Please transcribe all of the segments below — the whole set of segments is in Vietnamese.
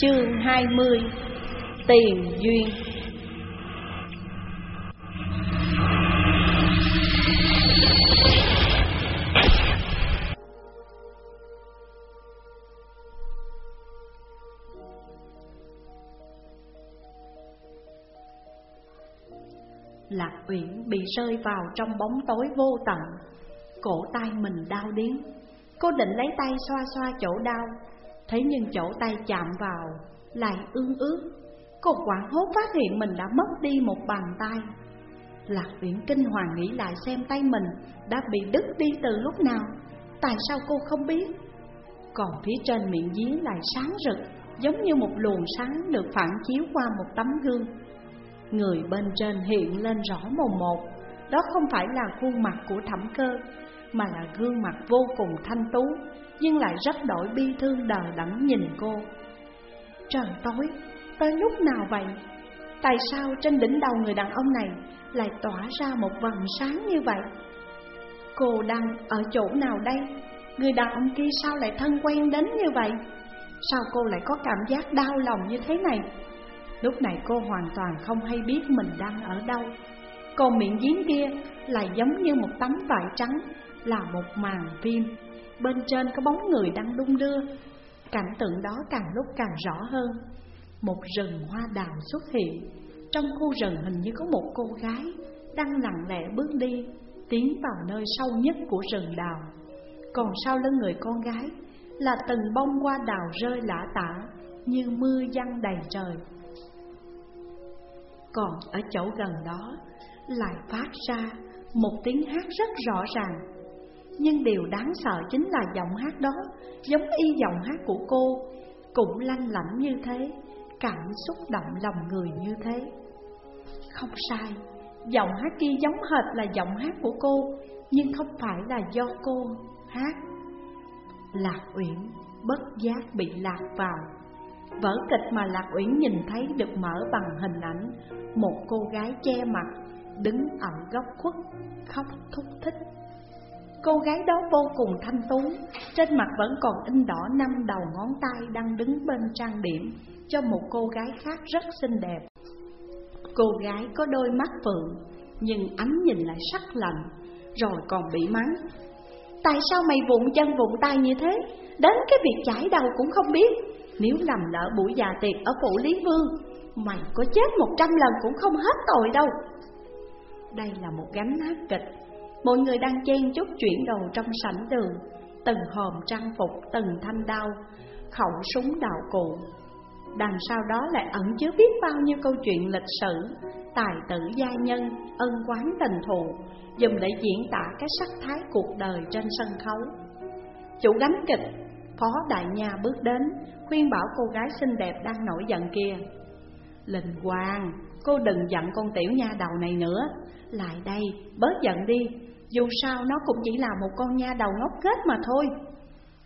Chương 20 Tiền Duyên. Lạc Uyển bị rơi vào trong bóng tối vô tận. Cổ tay mình đau điếng. Cô định lấy tay xoa xoa chỗ đau. Thế nhưng chỗ tay chạm vào Lại ương ướt. Cô quảng hốt phát hiện mình đã mất đi một bàn tay. Lạc viễn kinh hoàng nghĩ lại xem tay mình Đã bị đứt đi từ lúc nào. Tại sao cô không biết? Còn phía trên miệng giếng lại sáng rực, Giống như một luồng sáng được phản chiếu qua một tấm gương. Người bên trên hiện lên rõ mồn một. Đó không phải là khuôn mặt của thẩm cơ, Mà là gương mặt vô cùng thanh tú. Nhưng lại rất đổi bi thương đờ đẫn nhìn cô Trời tối, tới lúc nào vậy? Tại sao trên đỉnh đầu người đàn ông này Lại tỏa ra một vầng sáng như vậy? Cô đang ở chỗ nào đây? Người đàn ông kia sao lại thân quen đến như vậy? Sao cô lại có cảm giác đau lòng như thế này? Lúc này cô hoàn toàn không hay biết mình đang ở đâu Còn miệng giếng kia lại giống như một tấm vải trắng Là một màn phim Bên trên có bóng người đang đung đưa. Cảnh tượng đó càng lúc càng rõ hơn. Một rừng hoa đào xuất hiện. Trong khu rừng hình như có một cô gái Đang lặng lẽ bước đi, Tiến vào nơi sâu nhất của rừng đào. Còn sau lưng người con gái Là từng bông hoa đào rơi lã tả Như mưa giăng đầy trời. Còn ở chỗ gần đó lại phát ra một tiếng hát rất rõ ràng. Nhưng điều đáng sợ chính là giọng hát đó giống y giọng hát của cô, cũng lanh lảnh như thế, cảm xúc động lòng người như thế. Không sai, giọng hát kia giống hệt là giọng hát của cô, nhưng không phải là do cô hát. Lạc Uyển bất giác bị lạc vào Vở kịch mà Lạc Uyển nhìn thấy được mở bằng hình ảnh Một cô gái che mặt, đứng ở góc khuất, khóc thúc thích Cô gái đó vô cùng thanh tú, trên mặt vẫn còn in đỏ năm đầu ngón tay đang đứng bên trang điểm Cho một cô gái khác rất xinh đẹp. Cô gái có đôi mắt phượng, nhưng ánh nhìn lại sắc lạnh, rồi còn bị mắng. Tại sao mày vụng chân vụng tay như thế, đến cái việc chải đầu cũng không biết. Nếu làm lỡ buổi già tiệc ở phủ Lý Vương Mày có chết một trăm lần cũng không hết tội đâu. Đây là một gánh hát kịch Mọi người đang chen chúc chuyển đồ trong sảnh đường Từng hòm trang phục, từng thanh đao Khẩu súng đạo cụ. Đằng sau đó lại ẩn chứa biết bao nhiêu câu chuyện lịch sử Tài tử gia nhân, ân quán tình thù Dùng để diễn tả cái sắc thái cuộc đời trên sân khấu. Chủ gánh kịch Phó Đại nhà bước đến, khuyên bảo cô gái xinh đẹp đang nổi giận kia. Linh Hoàng, cô đừng giận con tiểu nha đầu này nữa, lại đây, bớt giận đi, dù sao nó cũng chỉ là một con nha đầu ngốc kết mà thôi.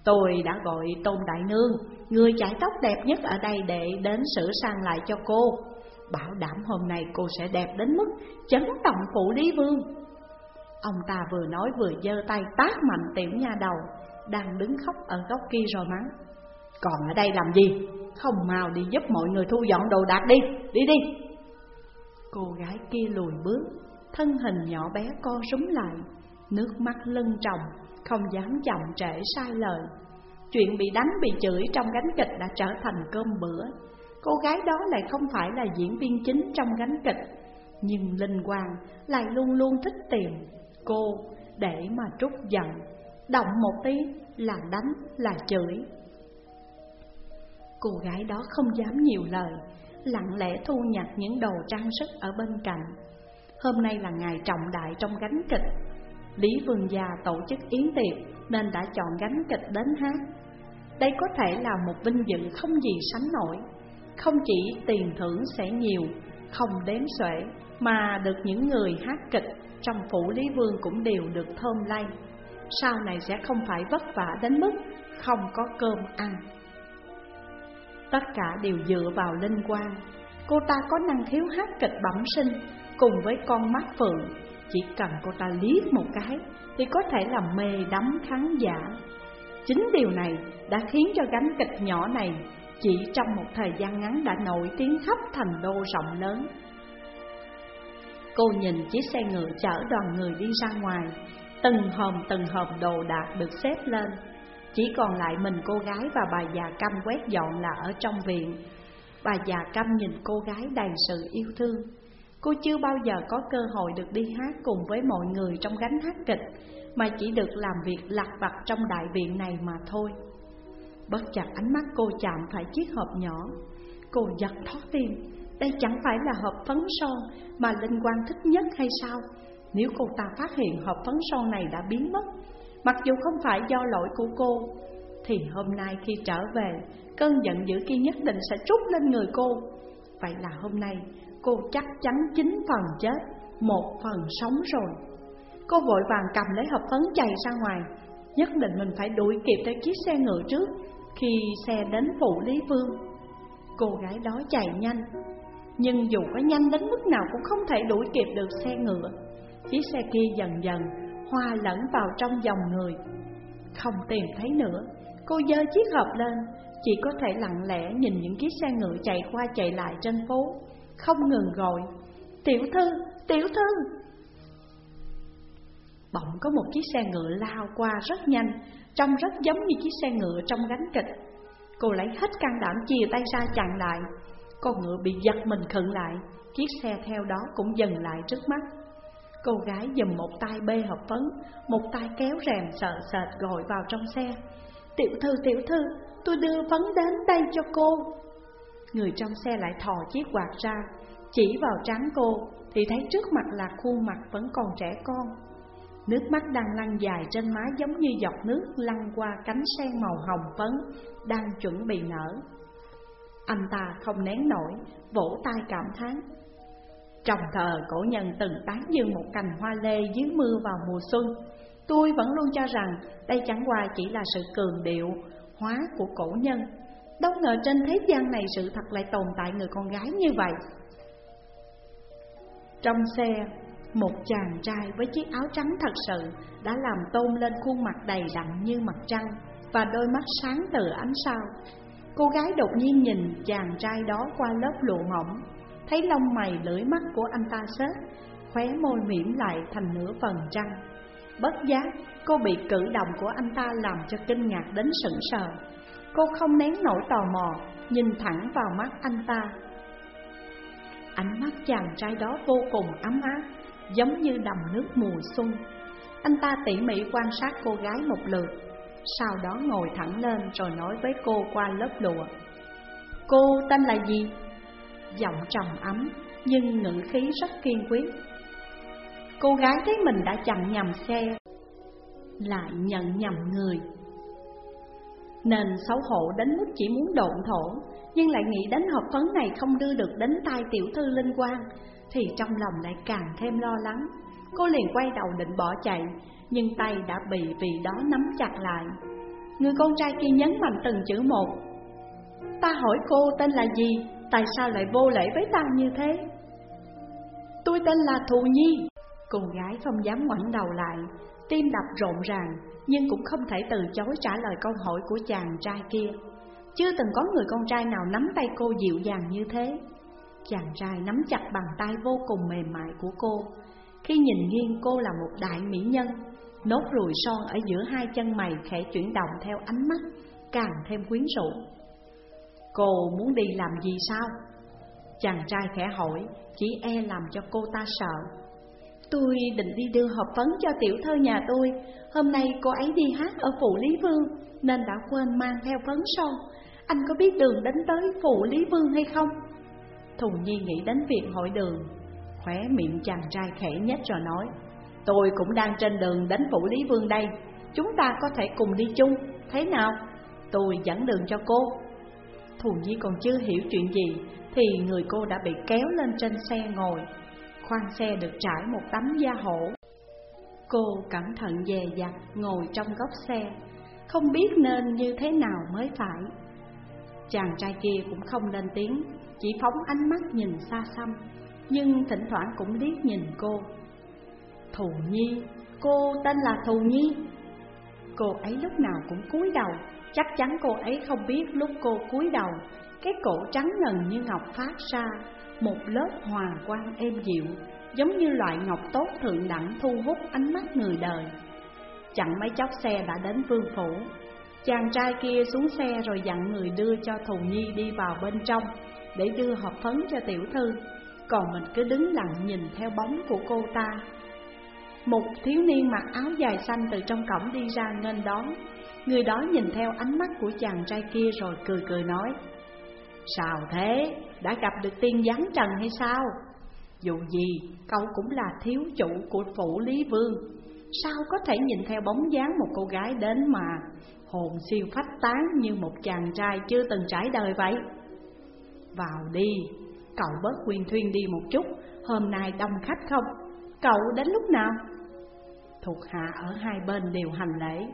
Tôi đã gọi Tôn Đại Nương, người chải tóc đẹp nhất ở đây để đến sửa sang lại cho cô. Bảo đảm hôm nay cô sẽ đẹp đến mức chấn động phủ lý vương. Ông ta vừa nói vừa giơ tay tát mạnh tiểu nha đầu, đang đứng khóc ở góc kia rồi mắng Còn ở đây làm gì? Không mau đi giúp mọi người thu dọn đồ đạc đi, đi đi Cô gái kia lùi bước, thân hình nhỏ bé co rúm lại Nước mắt lưng tròng, không dám chậm trễ sai lời. Chuyện bị đánh bị chửi trong gánh kịch đã trở thành cơm bữa. Cô gái đó lại không phải là diễn viên chính trong gánh kịch Nhưng Linh Quang lại luôn luôn thích tìm cô để mà trút giận. Động một tí là đánh, là chửi. Cô gái đó không dám nhiều lời Lặng lẽ thu nhặt những đồ trang sức ở bên cạnh. Hôm nay là ngày trọng đại trong gánh kịch Lý Vương Gia tổ chức yến tiệc Nên đã chọn gánh kịch đến hát Đây có thể là một vinh dự không gì sánh nổi Không chỉ tiền thưởng sẽ nhiều, Không đếm xuể, Mà được những người hát kịch Trong phủ Lý Vương cũng đều được thơm lay sau này sẽ không phải vất vả đến mức không có cơm ăn. Tất cả đều dựa vào linh quan. Cô ta có năng khiếu hát kịch bẩm sinh cùng với con mắt phượng. Chỉ cần cô ta liếc một cái thì có thể làm mê đắm khán giả. Chính điều này đã khiến cho gánh kịch nhỏ này Chỉ trong một thời gian ngắn đã nổi tiếng khắp thành đô rộng lớn. Cô nhìn chiếc xe ngựa chở đoàn người đi ra ngoài. Từng hòm từng hòm đồ đạc được xếp lên. Chỉ còn lại mình cô gái và bà già căm quét dọn là ở trong viện. Bà già căm nhìn cô gái đầy sự yêu thương. Cô chưa bao giờ có cơ hội được đi hát cùng với mọi người trong gánh hát kịch, Mà chỉ được làm việc lặt vặt trong đại viện này mà thôi. Bất chợt ánh mắt cô chạm phải chiếc hộp nhỏ. Cô giật thoát tim, Đây chẳng phải là hộp phấn son mà Linh Quang thích nhất hay sao? Nếu cô ta phát hiện hộp phấn son này đã biến mất, Mặc dù không phải do lỗi của cô, Thì hôm nay khi trở về, Cơn giận dữ kia nhất định sẽ trút lên người cô. Vậy là hôm nay cô chắc chắn chín phần chết, Một phần sống rồi. Cô vội vàng cầm lấy hộp phấn chạy ra ngoài. Nhất định mình phải đuổi kịp tới chiếc xe ngựa trước, Khi xe đến phủ Lý Vương. Cô gái đó chạy nhanh, Nhưng dù có nhanh đến mức nào cũng không thể đuổi kịp được xe ngựa. Chiếc xe kia dần dần hoa lẫn vào trong dòng người. Không tìm thấy nữa, Cô dơ chiếc hộp lên, Chỉ có thể lặng lẽ nhìn những chiếc xe ngựa chạy qua chạy lại trên phố. Không ngừng gọi. Tiểu thư, tiểu thư. Bỗng có một chiếc xe ngựa lao qua rất nhanh Trông rất giống như chiếc xe ngựa trong gánh kịch. Cô lấy hết can đảm chìa tay ra chặn lại. Con ngựa bị giật mình khựng lại Chiếc xe theo đó cũng dần lại trước mắt. Cô gái dùm một tay bê hộp phấn Một tay kéo rèm sợ sệt gọi vào trong xe. Tiểu thư, tiểu thư, tôi đưa phấn đến đây cho cô. Người trong xe lại thò chiếc quạt ra Chỉ vào trán cô Thì thấy trước mặt là khuôn mặt vẫn còn trẻ con. Nước mắt đang lăn dài trên má giống như giọt nước lăn qua cánh sen màu hồng phấn Đang chuẩn bị nở. Anh ta không nén nổi, vỗ tay cảm thán. Trong thờ cổ nhân từng tán dương một cành hoa lê dưới mưa vào mùa xuân. Tôi vẫn luôn cho rằng đây chẳng qua chỉ là sự cường điệu, hóa của cổ nhân. Đâu ngờ trên thế gian này sự thật lại tồn tại người con gái như vậy Trong xe, một chàng trai với chiếc áo trắng thật sự đã làm tôn lên khuôn mặt đầy đặn như mặt trăng và đôi mắt sáng từ ánh sao. Cô gái đột nhiên nhìn chàng trai đó qua lớp lụa mỏng, thấy lông mày lưỡi mắt của anh ta xếp, khóe môi mỉm lại thành nửa phần trăng. Bất giác, cô bị cử động của anh ta làm cho kinh ngạc đến sững sờ. Cô không nén nổi tò mò, nhìn thẳng vào mắt anh ta. Ánh mắt chàng trai đó vô cùng ấm áp, giống như đầm nước mùa xuân. Anh ta tỉ mỉ quan sát cô gái một lượt, sau đó ngồi thẳng lên rồi nói với cô qua lớp lụa. Cô tên là gì? Giọng trầm ấm nhưng ngữ khí rất kiên quyết. Cô gái thấy mình đã chặn nhầm xe, lại nhận nhầm người. Nên xấu hổ đến mức chỉ muốn độn thổ, nhưng lại nghĩ đến hộp phấn này không đưa được đến tay tiểu thư Linh Quang, thì trong lòng lại càng thêm lo lắng. Cô liền quay đầu định bỏ chạy, nhưng tay đã bị vì đó nắm chặt lại. Người con trai kia nhấn mạnh từng chữ một. Ta hỏi cô tên là gì, tại sao lại vô lễ với ta như thế? Tôi tên là Thù Nhi. Cô gái không dám ngoảnh đầu lại, tim đập rộn ràng, nhưng cũng không thể từ chối trả lời câu hỏi của chàng trai kia. Chưa từng có người con trai nào nắm tay cô dịu dàng như thế. Chàng trai nắm chặt bàn tay vô cùng mềm mại của cô Khi nhìn nghiêng cô là một đại mỹ nhân Nốt ruồi son ở giữa hai chân mày khẽ chuyển động theo ánh mắt Càng thêm quyến rũ Cô muốn đi làm gì sao? Chàng trai khẽ hỏi Chỉ e làm cho cô ta sợ Tôi định đi đưa hộp phấn cho tiểu thơ nhà tôi. Hôm nay cô ấy đi hát ở phủ Lý Vương, Nên đã quên mang theo phấn son. Anh có biết đường đến tới phủ Lý Vương hay không? Thùng Nhi nghĩ đến việc hỏi đường, Khóe miệng chàng trai khẽ nhất rồi nói, Tôi cũng đang trên đường đến Phủ Lý Vương đây. Chúng ta có thể cùng đi chung. Thế nào? Tôi dẫn đường cho cô. Thùng Nhi còn chưa hiểu chuyện gì, Thì người cô đã bị kéo lên trên xe ngồi. Khoang xe được trải một tấm da hổ Cô cẩn thận dè dặt ngồi trong góc xe Không biết nên như thế nào mới phải Chàng trai kia cũng không lên tiếng chỉ phóng ánh mắt nhìn xa xăm, nhưng thỉnh thoảng cũng liếc nhìn cô. Thù Nhi, cô tên là Thù Nhi. Cô ấy lúc nào cũng cúi đầu, Chắc chắn cô ấy không biết lúc cô cúi đầu Cái cổ trắng ngần như ngọc phát ra một lớp hòa quang êm dịu, Giống như loại ngọc tốt thượng đẳng thu hút ánh mắt người đời. Chẳng mấy chốc xe đã đến vương phủ. Chàng trai kia xuống xe rồi dặn người đưa cho Thù Nhi đi vào bên trong Để đưa hộp phấn cho tiểu thư. Còn mình cứ đứng lặng nhìn theo bóng của cô ta. Một thiếu niên mặc áo dài xanh từ trong cổng đi ra nghênh đón. Người đó nhìn theo ánh mắt của chàng trai kia rồi cười cười nói Sao thế? Đã gặp được tiên gián trần hay sao? Dù gì, cậu cũng là thiếu chủ của phủ Lý Vương Sao có thể nhìn theo bóng dáng một cô gái đến mà Hồn siêu phách tán như một chàng trai chưa từng trải đời vậy Vào đi, cậu bớt quyền thuyên đi một chút Hôm nay đông khách không? Cậu đến lúc nào? Thuộc hạ ở hai bên đều hành lễ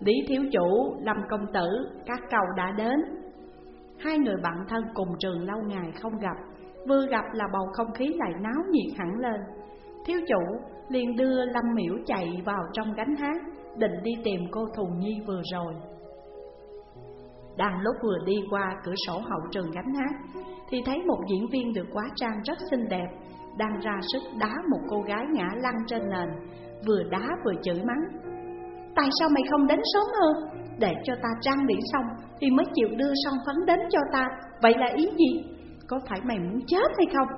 Lý thiếu chủ, Lâm công tử, các cậu đã đến Hai người bạn thân cùng trường lâu ngày không gặp. Vừa gặp là bầu không khí lại náo nhiệt hẳn lên. Thiếu chủ liền đưa Lâm Miễu chạy vào trong gánh hát, Định đi tìm cô Thù Nhi vừa rồi. Đang lúc vừa đi qua cửa sổ hậu trường gánh hát, Thì thấy một diễn viên được quá trang rất xinh đẹp, Đang ra sức đá một cô gái ngã lăn trên nền, Vừa đá vừa chửi mắng. Tại sao mày không đến sớm hơn? Để cho ta trang điểm xong Thì mới chịu đưa son phấn đến cho ta. Vậy là ý gì? Có phải mày muốn chết hay không?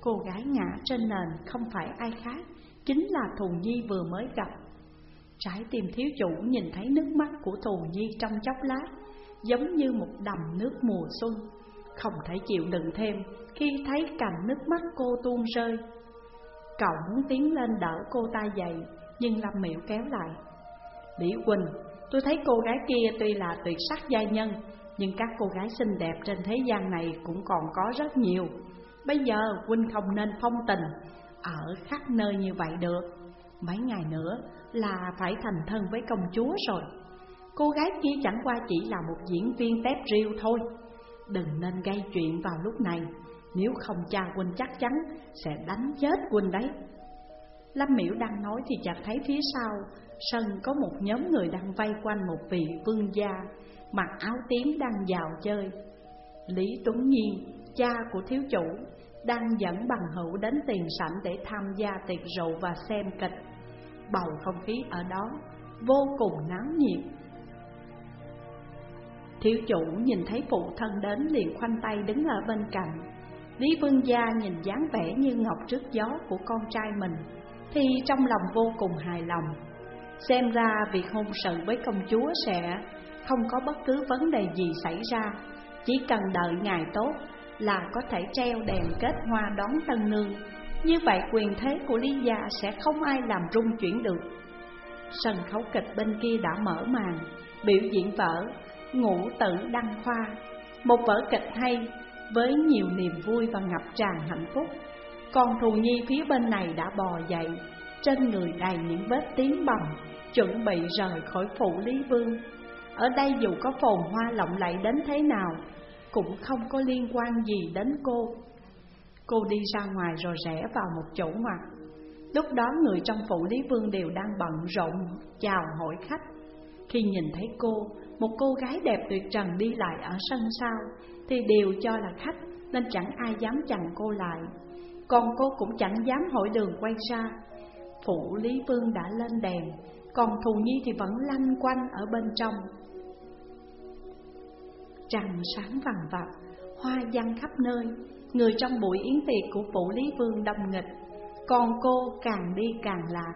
Cô gái ngã trên nền không phải ai khác Chính là Thù Nhi vừa mới gặp. Trái tim thiếu chủ nhìn thấy nước mắt của Thù Nhi trong chốc lát Giống như một đầm nước mùa xuân. Không thể chịu đựng thêm khi thấy cành nước mắt cô tuôn rơi. Cậu muốn tiến lên đỡ cô ta dậy Nhưng Lâm Miệu kéo lại. Lý Quỳnh, tôi thấy cô gái kia tuy là tuyệt sắc giai nhân, Nhưng các cô gái xinh đẹp trên thế gian này cũng còn có rất nhiều. Bây giờ huynh không nên phong tình, Ở khắp nơi như vậy được. Mấy ngày nữa là phải thành thân với công chúa rồi. Cô gái kia chẳng qua chỉ là một diễn viên tép riêu thôi. Đừng nên gây chuyện vào lúc này, Nếu không cha huynh chắc chắn sẽ đánh chết huynh đấy. Lâm Miễu đang nói thì chợt thấy phía sau Sân có một nhóm người đang vây quanh một vị vương gia Mặc áo tím đang vào chơi. Lý Tuấn Nhiên, cha của thiếu chủ Đang dẫn bằng hữu đến tiền sảnh để tham gia tiệc rượu và xem kịch. Bầu không khí ở đó vô cùng náo nhiệt. Thiếu chủ nhìn thấy phụ thân đến liền khoanh tay đứng ở bên cạnh. Lý Vương Gia nhìn dáng vẻ như ngọc trước gió của con trai mình Thì trong lòng vô cùng hài lòng. Xem ra việc hôn sự với công chúa sẽ không có bất cứ vấn đề gì xảy ra. Chỉ cần đợi ngày tốt là có thể treo đèn kết hoa đón tân nương. Như vậy quyền thế của Lý Gia sẽ không ai làm rung chuyển được. Sân khấu kịch bên kia đã mở màn, Biểu diễn vở Ngũ tử đăng khoa. Một vở kịch hay, với nhiều niềm vui và ngập tràn hạnh phúc. Còn Thù Nhi phía bên này đã bò dậy trên người đầy những vết tiếng bầm Chuẩn bị rời khỏi phủ Lý Vương. Ở đây dù có phồn hoa lộng lẫy đến thế nào Cũng không có liên quan gì đến cô. Cô đi ra ngoài rồi rẽ vào một chỗ ngoặt. Lúc đó người trong phủ Lý Vương đều đang bận rộn chào hỏi khách. Khi nhìn thấy cô, một cô gái đẹp tuyệt trần đi lại ở sân sau Thì đều cho là khách nên chẳng ai dám chặn cô lại. Còn cô cũng chẳng dám hỏi đường quay ra. Phủ Lý Vương đã lên đèn Còn Thù Nhi thì vẫn lanh quanh ở bên trong. Trăng sáng vàng vặt, hoa văn khắp nơi Người trong buổi yến tiệc của Phủ Lý Vương đông nghịch. Còn cô càng đi càng lạc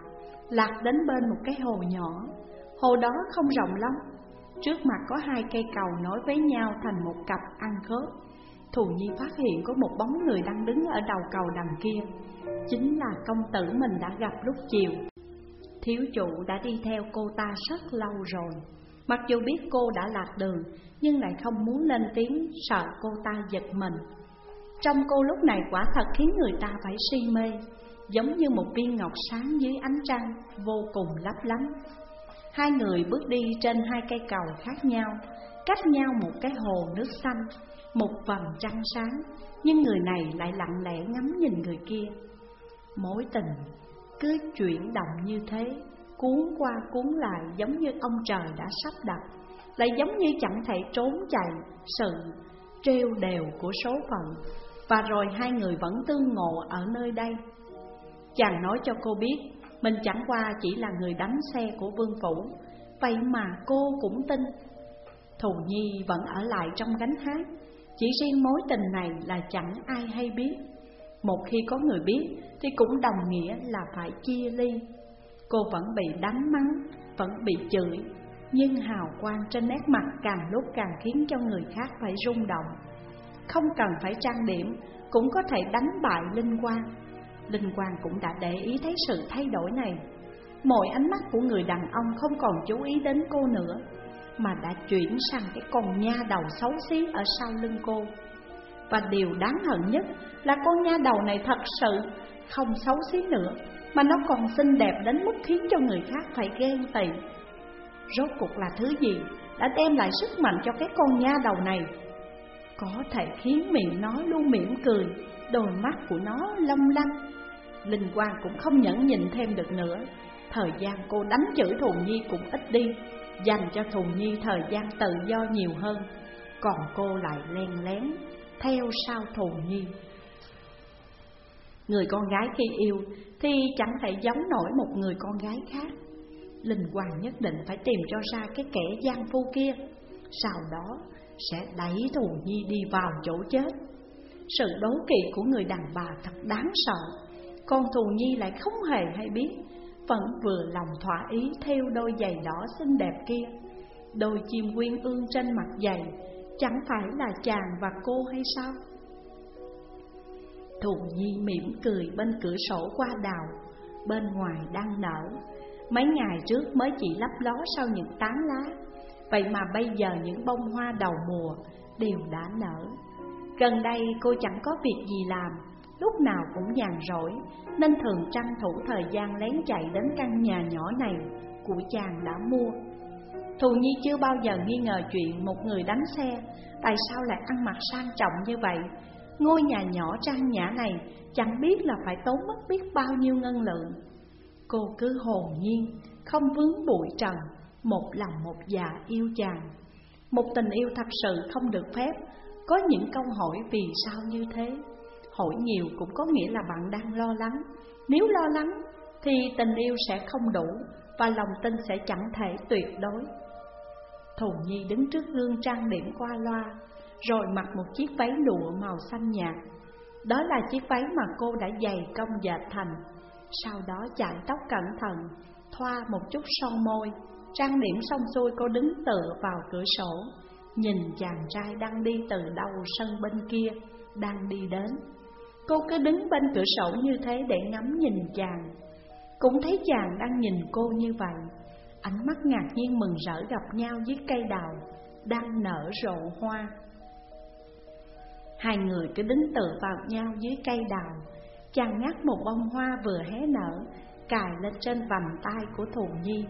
Lạc đến bên một cái hồ nhỏ. Hồ đó không rộng lắm Trước mặt có hai cây cầu nối với nhau thành một cặp ăn khớp. Thù Nhi phát hiện có một bóng người đang đứng ở đầu cầu đằng kia. Chính là công tử mình đã gặp lúc chiều. Thiếu chủ đã đi theo cô ta rất lâu rồi. Mặc dù biết cô đã lạc đường, Nhưng lại không muốn lên tiếng sợ cô ta giật mình. Trong cô lúc này quả thật khiến người ta phải si mê, Giống như một viên ngọc sáng dưới ánh trăng, Vô cùng lấp lánh. Hai người bước đi trên hai cây cầu khác nhau, Cách nhau một cái hồ nước xanh, Một vầng trăng sáng, Nhưng người này lại lặng lẽ ngắm nhìn người kia. Mối tình cứ chuyển động như thế, Cuốn qua cuốn lại giống như ông trời đã sắp đặt, Lại giống như chẳng thể trốn chạy sự treo đều của số phận. Và rồi hai người vẫn tương ngộ ở nơi đây. Chàng nói cho cô biết, Mình chẳng qua chỉ là người đánh xe của vương phủ, Vậy mà cô cũng tin. Thù Nhi vẫn ở lại trong gánh hát, Chỉ riêng mối tình này là chẳng ai hay biết. Một khi có người biết thì cũng đồng nghĩa là phải chia ly. Cô vẫn bị đánh mắng, vẫn bị chửi Nhưng hào quang trên nét mặt càng lúc càng khiến cho người khác phải rung động. Không cần phải trang điểm, cũng có thể đánh bại Linh Quang. Linh Quang cũng đã để ý thấy sự thay đổi này. Mọi ánh mắt của người đàn ông không còn chú ý đến cô nữa Mà đã chuyển sang cái con nha đầu xấu xí ở sau lưng cô. Và điều đáng hận nhất là con nha đầu này thật sự không xấu xí nữa, Mà nó còn xinh đẹp đến mức khiến cho người khác phải ghen tị. Rốt cuộc là thứ gì đã đem lại sức mạnh cho cái con nha đầu này? Có thể khiến miệng nó luôn mỉm cười, Đôi mắt của nó long lanh. Linh Quang cũng không nhẫn nhịn thêm được nữa. Thời gian cô đánh chữ Thù Nhi cũng ít đi, Dành cho Thù Nhi thời gian tự do nhiều hơn. Còn cô lại len lén theo sau Thù Nhi Người con gái khi yêu Thì chẳng thể giống nổi một người con gái khác. Linh Hoàng nhất định phải tìm cho ra cái kẻ gian phu kia, Sau đó sẽ đẩy Thù Nhi đi vào chỗ chết. Sự đố kỵ của người đàn bà thật đáng sợ, Con Thù Nhi lại không hề hay biết, vẫn vừa lòng thỏa ý theo đôi giày đỏ xinh đẹp kia. Đôi chim quyên ương trên mặt giày Chẳng phải là chàng và cô hay sao? Thù Nhi mỉm cười bên cửa sổ qua đào, Bên ngoài đang nở. Mấy ngày trước mới chỉ lấp ló sau những tán lá. Vậy mà bây giờ những bông hoa đầu mùa đều đã nở. Gần đây cô chẳng có việc gì làm, lúc nào cũng nhàn rỗi, Nên thường tranh thủ thời gian lén chạy đến căn nhà nhỏ này của chàng đã mua. Thù Nhi chưa bao giờ nghi ngờ chuyện một người đánh xe. Tại sao lại ăn mặc sang trọng như vậy? Ngôi nhà nhỏ trang nhã này chẳng biết là phải tốn mất biết bao nhiêu ngân lượng. Cô cứ hồn nhiên, không vướng bụi trần Một lòng một dạ yêu chàng. Một tình yêu thật sự không được phép Có những câu hỏi vì sao như thế? Hỏi nhiều cũng có nghĩa là bạn đang lo lắng. Nếu lo lắng thì tình yêu sẽ không đủ Và lòng tin sẽ chẳng thể tuyệt đối thùng Nhi đứng trước gương trang điểm qua loa, Rồi mặc một chiếc váy lụa màu xanh nhạt. Đó là chiếc váy mà cô đã dày công dệt thành. Sau đó chải tóc cẩn thận, Thoa một chút son môi. Trang điểm xong xuôi cô đứng tựa vào cửa sổ, Nhìn chàng trai đang đi từ đầu sân bên kia, Đang đi đến. Cô cứ đứng bên cửa sổ như thế để ngắm nhìn chàng. Cũng thấy chàng đang nhìn cô như vậy. Ánh mắt ngạc nhiên mừng rỡ gặp nhau dưới cây đào Đang nở rộ hoa. Hai người cứ đứng tựa vào nhau dưới cây đào Chàng ngắt một bông hoa vừa hé nở Cài lên trên vành tay của Thù Nhi.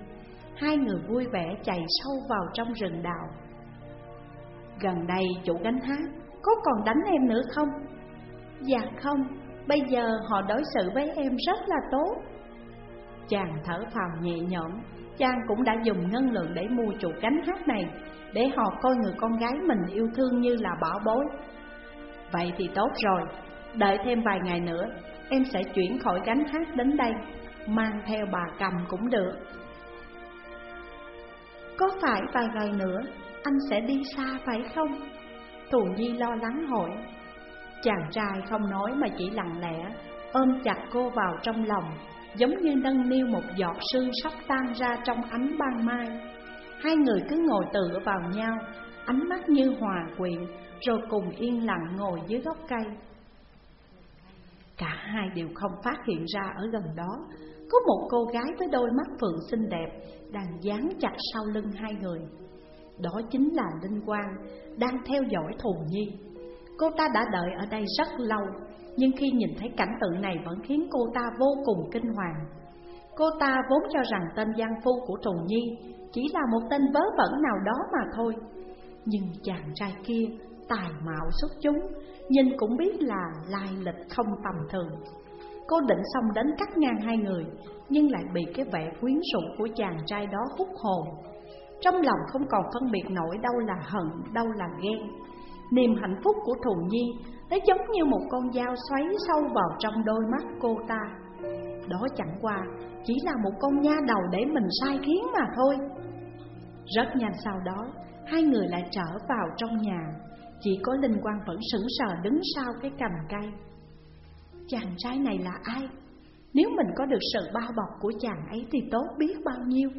Hai người vui vẻ chạy sâu vào trong rừng đào. Gần đây chủ gánh hát Có còn đánh em nữa không? Dạ không, bây giờ họ đối xử với em rất là tốt. Chàng thở phào nhẹ nhõm. Trang cũng đã dùng ngân lượng để mua chuột cánh hát này, Để họ coi người con gái mình yêu thương như là bảo bối. Vậy thì tốt rồi, Đợi thêm vài ngày nữa, Em sẽ chuyển khỏi gánh hát đến đây, Mang theo bà cầm cũng được. Có phải vài ngày nữa, Anh sẽ đi xa phải không? Thù Nhi lo lắng hỏi. Chàng trai không nói mà chỉ lặng lẽ, Ôm chặt cô vào trong lòng. Giống như nâng niu một giọt sương sắp tan ra trong ánh ban mai. Hai người cứ ngồi tựa vào nhau, Ánh mắt như hòa quyện, Rồi cùng yên lặng ngồi dưới gốc cây. Cả hai đều không phát hiện ra ở gần đó, Có một cô gái với đôi mắt phượng xinh đẹp Đang dán chặt sau lưng hai người. Đó chính là Linh Quang, Đang theo dõi Thù Nhi. Cô ta đã đợi ở đây rất lâu nhưng khi nhìn thấy cảnh tượng này vẫn khiến cô ta vô cùng kinh hoàng. Cô ta vốn cho rằng tên gian phu của Trùng Nhi Chỉ là một tên vớ vẩn nào đó mà thôi. Nhưng chàng trai kia tài mạo xuất chúng Nhìn cũng biết là lai lịch không tầm thường. Cô định xong đến cắt ngang hai người Nhưng lại bị cái vẻ quyến rũ của chàng trai đó hút hồn. Trong lòng không còn phân biệt nổi đâu là hận, đâu là ghen. Niềm hạnh phúc của Thù Nhi nó giống như một con dao xoáy sâu vào trong đôi mắt cô ta. Đó chẳng qua chỉ là một con nha đầu để mình sai khiến mà thôi. Rất nhanh sau đó, Hai người lại trở vào trong nhà. Chỉ có Linh Quang vẫn sững sờ đứng sau cái cành cây. Chàng trai này là ai? Nếu mình có được sự bao bọc của chàng ấy thì tốt biết bao nhiêu.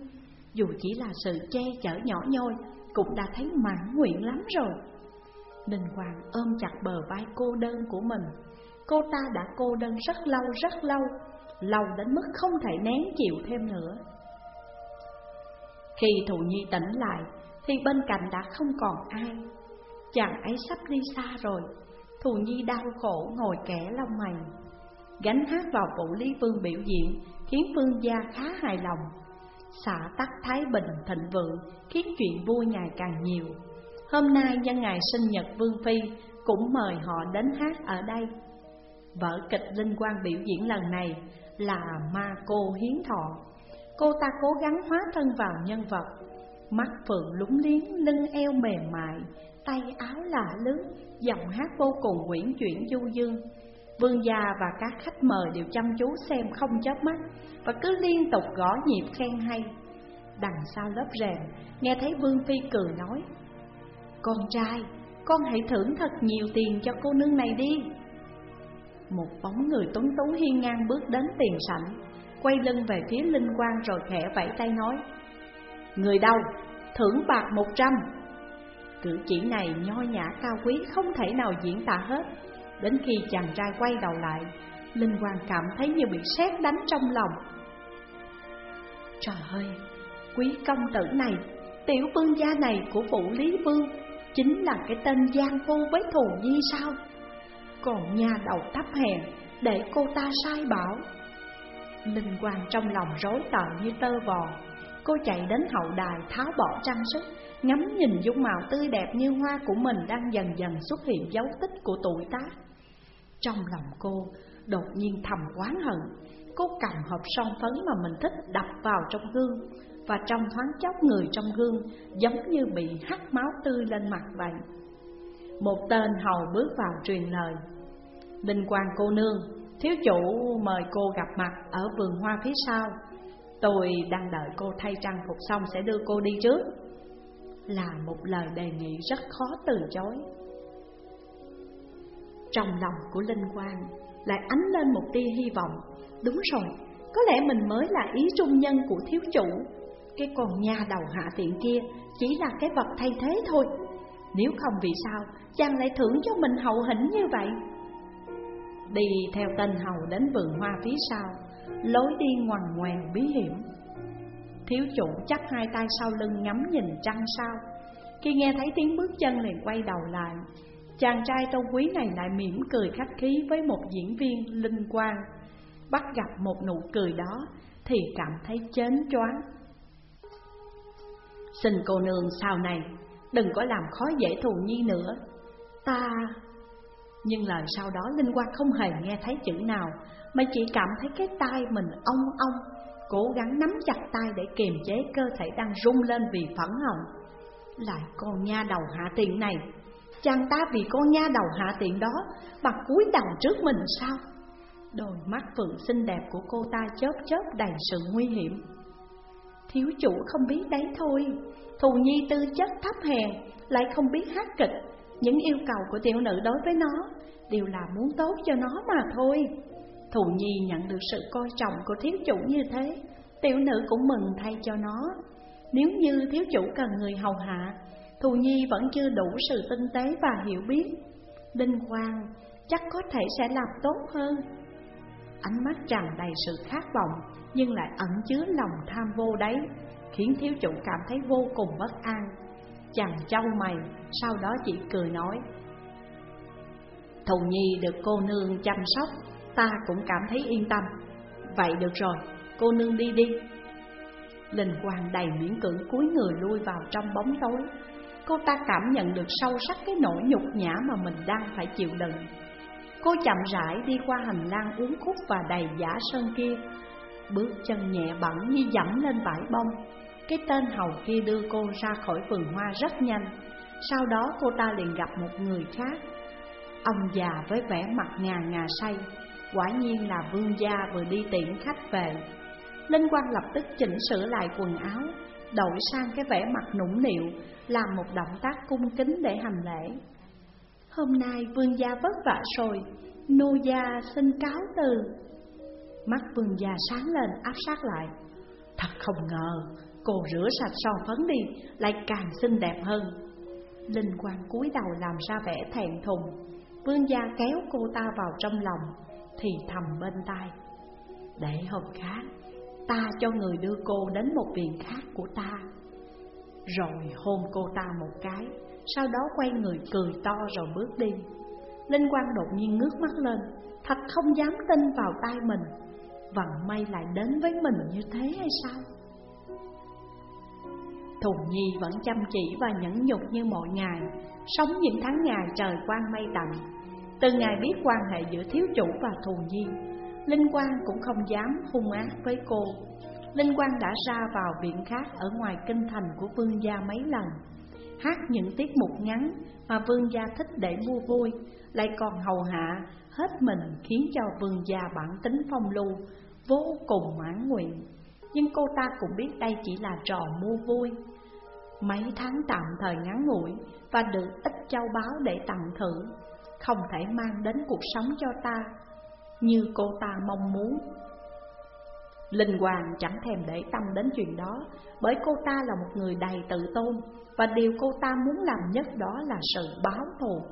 Dù chỉ là sự che chở nhỏ nhoi, Cũng đã thấy mãn nguyện lắm rồi. Ninh Hoàng ôm chặt bờ vai cô đơn của mình. Cô ta đã cô đơn rất lâu rất lâu. Lâu đến mức không thể nén chịu thêm nữa. Khi Thụ Nhi tỉnh lại, Thì bên cạnh đã không còn ai. Chàng ấy sắp đi xa rồi. Thù Nhi đau khổ ngồi kẻ lông mày. Gánh hát vào vũ Lý Vương biểu diễn Khiến Vương gia khá hài lòng. Xã tắc Thái Bình thịnh vượng Khiến chuyện vui ngày càng nhiều. Hôm nay nhân ngày sinh nhật Vương Phi Cũng mời họ đến hát ở đây. Vở kịch Linh Quang biểu diễn lần này Là Ma Cô Hiến Thọ. Cô ta cố gắng hóa thân vào nhân vật. Mắt phượng lúng liếng, lưng eo mềm mại Tay áo lạ lướt, giọng hát vô cùng quyển chuyển du dương. Vương gia và các khách mời đều chăm chú xem không chớp mắt Và cứ liên tục gõ nhịp khen hay. Đằng sau lớp rèm, nghe thấy Vương Phi cười nói con trai, con hãy thưởng thật nhiều tiền cho cô nương này đi. Một bóng người tuấn tú hiên ngang bước đến tiền sảnh Quay lưng về phía Linh Quang rồi khẽ vẫy tay nói Người đâu, thưởng bạc một trăm. Cử chỉ này nho nhã cao quý không thể nào diễn tả hết. Đến khi chàng trai quay đầu lại Linh quan cảm thấy như bị sét đánh trong lòng. Trời ơi, quý công tử này, tiểu vương gia này của vũ Lý Vương Chính là cái tên gian phu với thù nhi sao? Còn nhà đầu thấp hèn, để cô ta sai bảo. Linh Quang trong lòng rối tợ như tơ vò. Cô chạy đến hậu đài tháo bỏ trang sức, Ngắm nhìn dung mạo tươi đẹp như hoa của mình đang dần dần xuất hiện dấu tích của tuổi tác. Trong lòng cô, đột nhiên thầm oán hận. Cô cầm hộp son phấn mà mình thích đập vào trong gương và trong thoáng chốc người trong gương giống như bị hắt máu tươi lên mặt vậy Một tên hầu bước vào truyền lời. Linh quan cô nương, thiếu chủ mời cô gặp mặt ở vườn hoa phía sau. Tôi đang đợi cô thay trang phục xong sẽ đưa cô đi trước. Là một lời đề nghị rất khó từ chối. Trong lòng của Linh Quang lại ánh lên một tia hy vọng. Đúng rồi, có lẽ mình mới là ý trung nhân của thiếu chủ. Cái con nha đầu hạ tiện kia chỉ là cái vật thay thế thôi. Nếu không vì sao, chàng lại thưởng cho mình hậu hĩnh như vậy? Đi theo tên hầu đến vườn hoa phía sau, Lối đi ngoằn ngoèo bí hiểm. Thiếu chủ chắc hai tay sau lưng ngắm nhìn trăng sao. Khi nghe thấy tiếng bước chân liền quay đầu lại, Chàng trai tôn quý này lại mỉm cười khách khí với một diễn viên linh quang. Bắt gặp một nụ cười đó thì cảm thấy chến choáng. Xin cô nương sau này đừng có làm khó dễ thù nhi nữa. Ta... Nhưng lời sau đó Linh Hoa không hề nghe thấy chữ nào, Mà chỉ cảm thấy cái tai mình ong ong, Cố gắng nắm chặt tay để kiềm chế cơ thể đang rung lên vì phẫn hận. Lại con nha đầu hạ tiện này, Chàng ta vì con nha đầu hạ tiện đó Mà cúi đầu trước mình sao? Đôi mắt phượng xinh đẹp của cô ta chớp chớp đầy sự nguy hiểm. Thiếu chủ không biết đấy thôi. Thù nhi tư chất thấp hèn, Lại không biết hát kịch. Những yêu cầu của tiểu nữ đối với nó Đều là muốn tốt cho nó mà thôi. Thù nhi nhận được sự coi trọng của thiếu chủ như thế, Tiểu nữ cũng mừng thay cho nó. Nếu như thiếu chủ cần người hầu hạ, Thù nhi vẫn chưa đủ sự tinh tế và hiểu biết. Đinh Quang chắc có thể sẽ làm tốt hơn. Ánh mắt tràn đầy sự khát vọng. Nhưng lại ẩn chứa lòng tham vô đấy Khiến thiếu chủ cảm thấy vô cùng bất an. Chàng trâu mày Sau đó chỉ cười nói Thù nhi được cô nương chăm sóc Ta cũng cảm thấy yên tâm. Vậy được rồi, cô nương đi đi. Linh Quang đầy miễn cưỡng cúi người lui vào trong bóng tối. Cô ta cảm nhận được sâu sắc cái nỗi nhục nhã mà mình đang phải chịu đựng. Cô chậm rãi đi qua hành lang uống khúc và đầy giả sơn kia Bước chân nhẹ bẩn như dẫm lên vải bông. Cái tên hầu kia đưa cô ra khỏi vườn hoa rất nhanh. Sau đó cô ta liền gặp một người khác. Ông già với vẻ mặt ngà ngà say, Quả nhiên là vương gia vừa đi tiễn khách về. Linh Quang lập tức chỉnh sửa lại quần áo, Đổi sang cái vẻ mặt nũng nịu, Làm một động tác cung kính để hành lễ. Hôm nay vương gia vất vả rồi, Nô gia xin cáo từ. Mắt vương gia sáng lên, áp sát lại. Thật không ngờ, Cô rửa sạch son phấn đi, Lại càng xinh đẹp hơn. Linh Quang cúi đầu làm ra vẻ thẹn thùng. Vương gia kéo cô ta vào trong lòng, Thì thầm bên tai. Để hôm khác, Ta cho người đưa cô đến một viện khác của ta. Rồi hôn cô ta một cái, Sau đó quay người cười to rồi bước đi. Linh Quang đột nhiên ngước mắt lên, Thật không dám tin vào tai mình. Vận may lại đến với mình như thế hay sao? Thùng Nhi vẫn chăm chỉ và nhẫn nhục như mọi ngày, Sống những tháng ngày trời quang mây tạnh. Từ ngày biết quan hệ giữa thiếu chủ và Thùng Nhi, Linh Quang cũng không dám hung ác với cô. Linh Quang đã ra vào viện khác ở ngoài kinh thành của vương gia mấy lần. Hát những tiết mục ngắn mà vương gia thích để mua vui, Lại còn hầu hạ hết mình khiến cho vương gia bản tính phong lưu, Vô cùng mãn nguyện. Nhưng cô ta cũng biết đây chỉ là trò mua vui. Mấy tháng tạm thời ngắn ngủi Và được ít châu báu để tặng thử, Không thể mang đến cuộc sống cho ta Như cô ta mong muốn. Linh Hoàng chẳng thèm để tâm đến chuyện đó, Bởi cô ta là một người đầy tự tôn. Và điều cô ta muốn làm nhất đó là sự báo thù.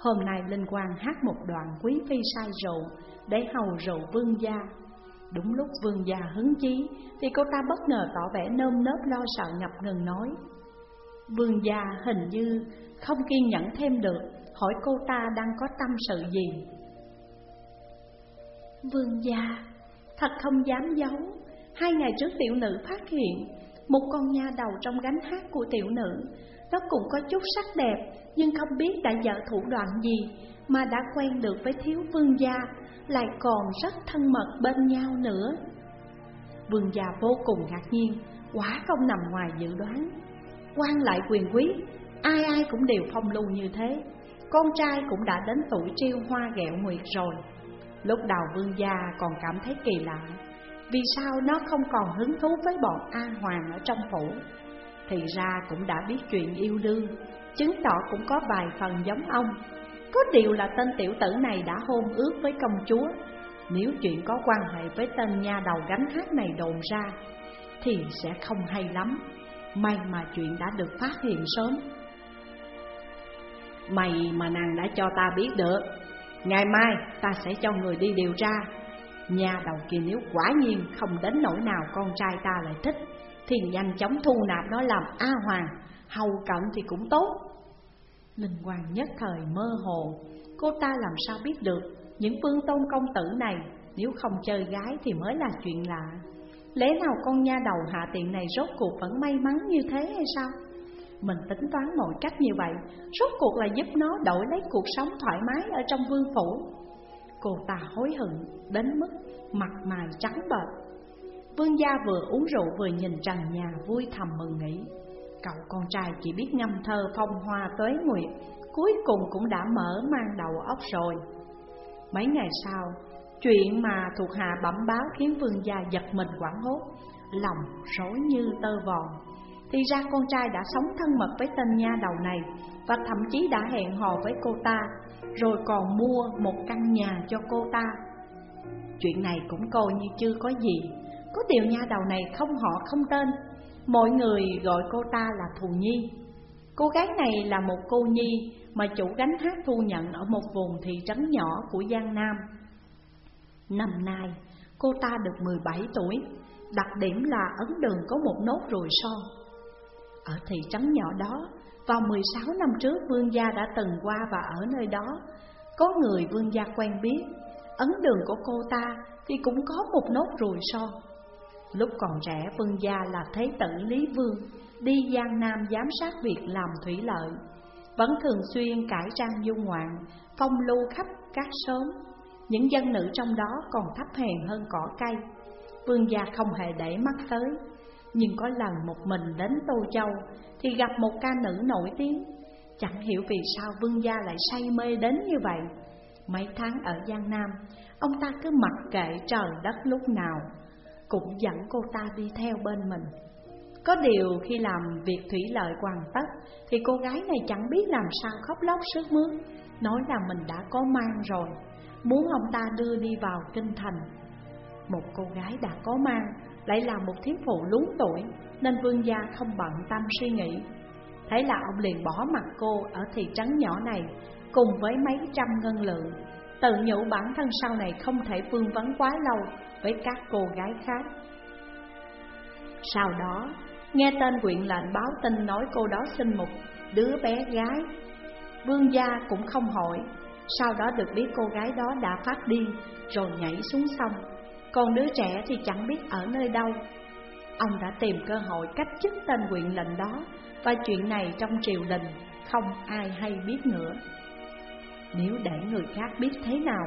Hôm nay Linh Quang hát một đoạn quý phi sai rượu Để hầu rượu vương gia. Đúng lúc vương gia hứng chí, Thì cô ta bất ngờ tỏ vẻ nơm nớp lo sợ ngập ngừng nói, Vương gia hình như không kiên nhẫn thêm được, Hỏi cô ta đang có tâm sự gì? Vương gia, Thật không dám giấu. Hai ngày trước tiểu nữ phát hiện một con nha đầu trong gánh hát của tiểu nữ. Nó cũng có chút sắc đẹp, Nhưng không biết đã dở thủ đoạn gì Mà đã quen được với thiếu vương gia, Lại còn rất thân mật bên nhau nữa. Vương gia vô cùng ngạc nhiên, quá không nằm ngoài dự đoán. Quan lại quyền quý, Ai ai cũng đều phong lưu như thế. Con trai cũng đã đến tuổi triêu hoa ghẹo nguyệt rồi. Lúc đầu vương gia còn cảm thấy kỳ lạ vì sao nó không còn hứng thú với bọn A Hoàng ở trong phủ? Thì ra cũng đã biết chuyện yêu đương, Chứng tỏ cũng có vài phần giống ông. Có điều là tên tiểu tử này đã hôn ước với công chúa. Nếu chuyện có quan hệ với tên nha đầu gánh hát này đồn ra, Thì sẽ không hay lắm. May mà chuyện đã được phát hiện sớm. Mày mà nàng đã cho ta biết được. Ngày mai ta sẽ cho người đi điều tra. Nhà đầu kia nếu quả nhiên không đến nỗi nào con trai ta lại thích, Thì nhanh chóng thu nạp nó làm A Hoàng, Hầu cận thì cũng tốt. Linh Hoàng nhất thời mơ hồ, Cô ta làm sao biết được Những vương tôn công tử này Nếu không chơi gái thì mới là chuyện lạ. Lẽ nào con nha đầu hạ tiện này rốt cuộc vẫn may mắn như thế hay sao? Mình tính toán mọi cách như vậy, Rốt cuộc là giúp nó đổi lấy cuộc sống thoải mái ở trong vương phủ. Cô ta hối hận đến mức mặt mày trắng bệch. Vương gia vừa uống rượu vừa nhìn trần nhà vui thầm mừng nghĩ, Cậu con trai chỉ biết ngâm thơ phong hoa tuế nguyệt, Cuối cùng cũng đã mở mang đầu óc rồi. Mấy ngày sau, Chuyện mà thuộc hạ bẩm báo khiến vương gia giật mình quảng hốt, Lòng rối như tơ vòn thì ra con trai đã sống thân mật với tên nha đầu này Và thậm chí đã hẹn hò với cô ta rồi còn mua một căn nhà cho cô ta. Chuyện này cũng coi như chưa có gì. Có tiểu nha đầu này không họ không tên. Mọi người gọi cô ta là Thù Nhi. Cô gái này là một cô nhi mà chủ gánh hát thu nhận ở một vùng thị trấn nhỏ của Giang Nam. Năm nay cô ta được 17 tuổi. Đặc điểm là ấn đường có một nốt ruồi son. Ở thị trấn nhỏ đó, vào 16 năm trước, vương gia đã từng qua và ở nơi đó. Có người vương gia quen biết, Ấn đường của cô ta thì cũng có một nốt ruồi son Lúc còn trẻ, vương gia là thế tử Lý Vương, Đi Giang Nam giám sát việc làm thủy lợi. Vẫn thường xuyên cải trang dung ngoạn, Phong lưu khắp các xóm. Những dân nữ trong đó còn thấp hèn hơn cỏ cây. Vương gia không hề để mắt tới. Nhưng có lần một mình đến Tô Châu Thì gặp một ca nữ nổi tiếng. Chẳng hiểu vì sao vương gia lại say mê đến như vậy. Mấy tháng ở Giang Nam, Ông ta cứ mặc kệ trời đất lúc nào, Cũng dẫn cô ta đi theo bên mình. Có điều khi làm việc thủy lợi hoàn tất Thì cô gái này chẳng biết làm sao khóc lóc sức mướt, Nói là mình đã có mang rồi, Muốn ông ta đưa đi vào kinh thành. Một cô gái đã có mang lại là một thiếu phụ lún tuổi Nên vương gia không bận tâm suy nghĩ. Thế là ông liền bỏ mặt cô ở thị trấn nhỏ này Cùng với mấy trăm ngân lượng Tự nhủ bản thân sau này không thể vương vấn quá lâu với các cô gái khác. Sau đó, nghe tên quyện lệnh báo tin nói cô đó sinh một đứa bé gái. Vương gia cũng không hỏi Sau đó được biết cô gái đó đã phát điên rồi nhảy xuống sông. Còn đứa trẻ thì chẳng biết ở nơi đâu. Ông đã tìm cơ hội cách chức tên quyện lệnh đó Và chuyện này trong triều đình không ai hay biết nữa. Nếu để người khác biết thế nào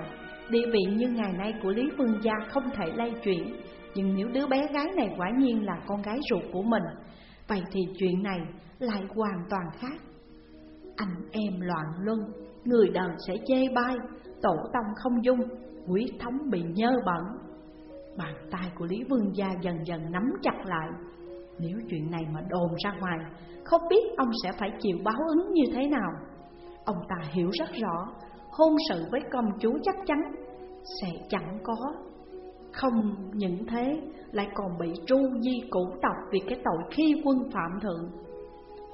Địa vị như ngày nay của Lý Vương Gia không thể lay chuyển. Nhưng nếu đứa bé gái này quả nhiên là con gái ruột của mình Vậy thì chuyện này lại hoàn toàn khác. Anh em loạn luân, người đời sẽ chê bai Tổ tông không dung, quý thống bị nhơ bẩn. Bàn tay của Lý Vương Gia dần dần nắm chặt lại. Nếu chuyện này mà đồn ra ngoài, Không biết ông sẽ phải chịu báo ứng như thế nào. Ông ta hiểu rất rõ, Hôn sự với công chúa chắc chắn Sẽ chẳng có. Không những thế, Lại còn bị tru di cũ tộc Vì cái tội khi quân phạm thượng.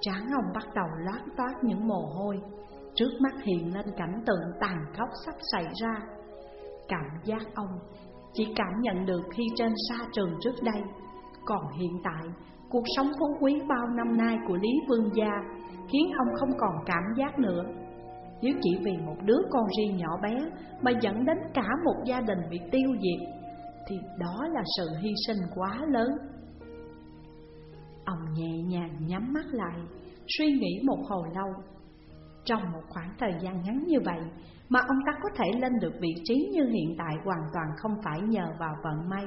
Tráng ông bắt đầu loát toát những mồ hôi, Trước mắt hiện lên cảnh tượng tàn khốc sắp xảy ra. Cảm giác ông chỉ cảm nhận được khi trên xa trường trước đây. Còn hiện tại, cuộc sống phú quý bao năm nay của Lý Vương Gia Khiến ông không còn cảm giác nữa. Nếu chỉ vì một đứa con riêng nhỏ bé Mà dẫn đến cả một gia đình bị tiêu diệt Thì đó là sự hy sinh quá lớn. Ông nhẹ nhàng nhắm mắt lại Suy nghĩ một hồi lâu. Trong một khoảng thời gian ngắn như vậy mà ông ta có thể lên được vị trí như hiện tại hoàn toàn không phải nhờ vào vận may.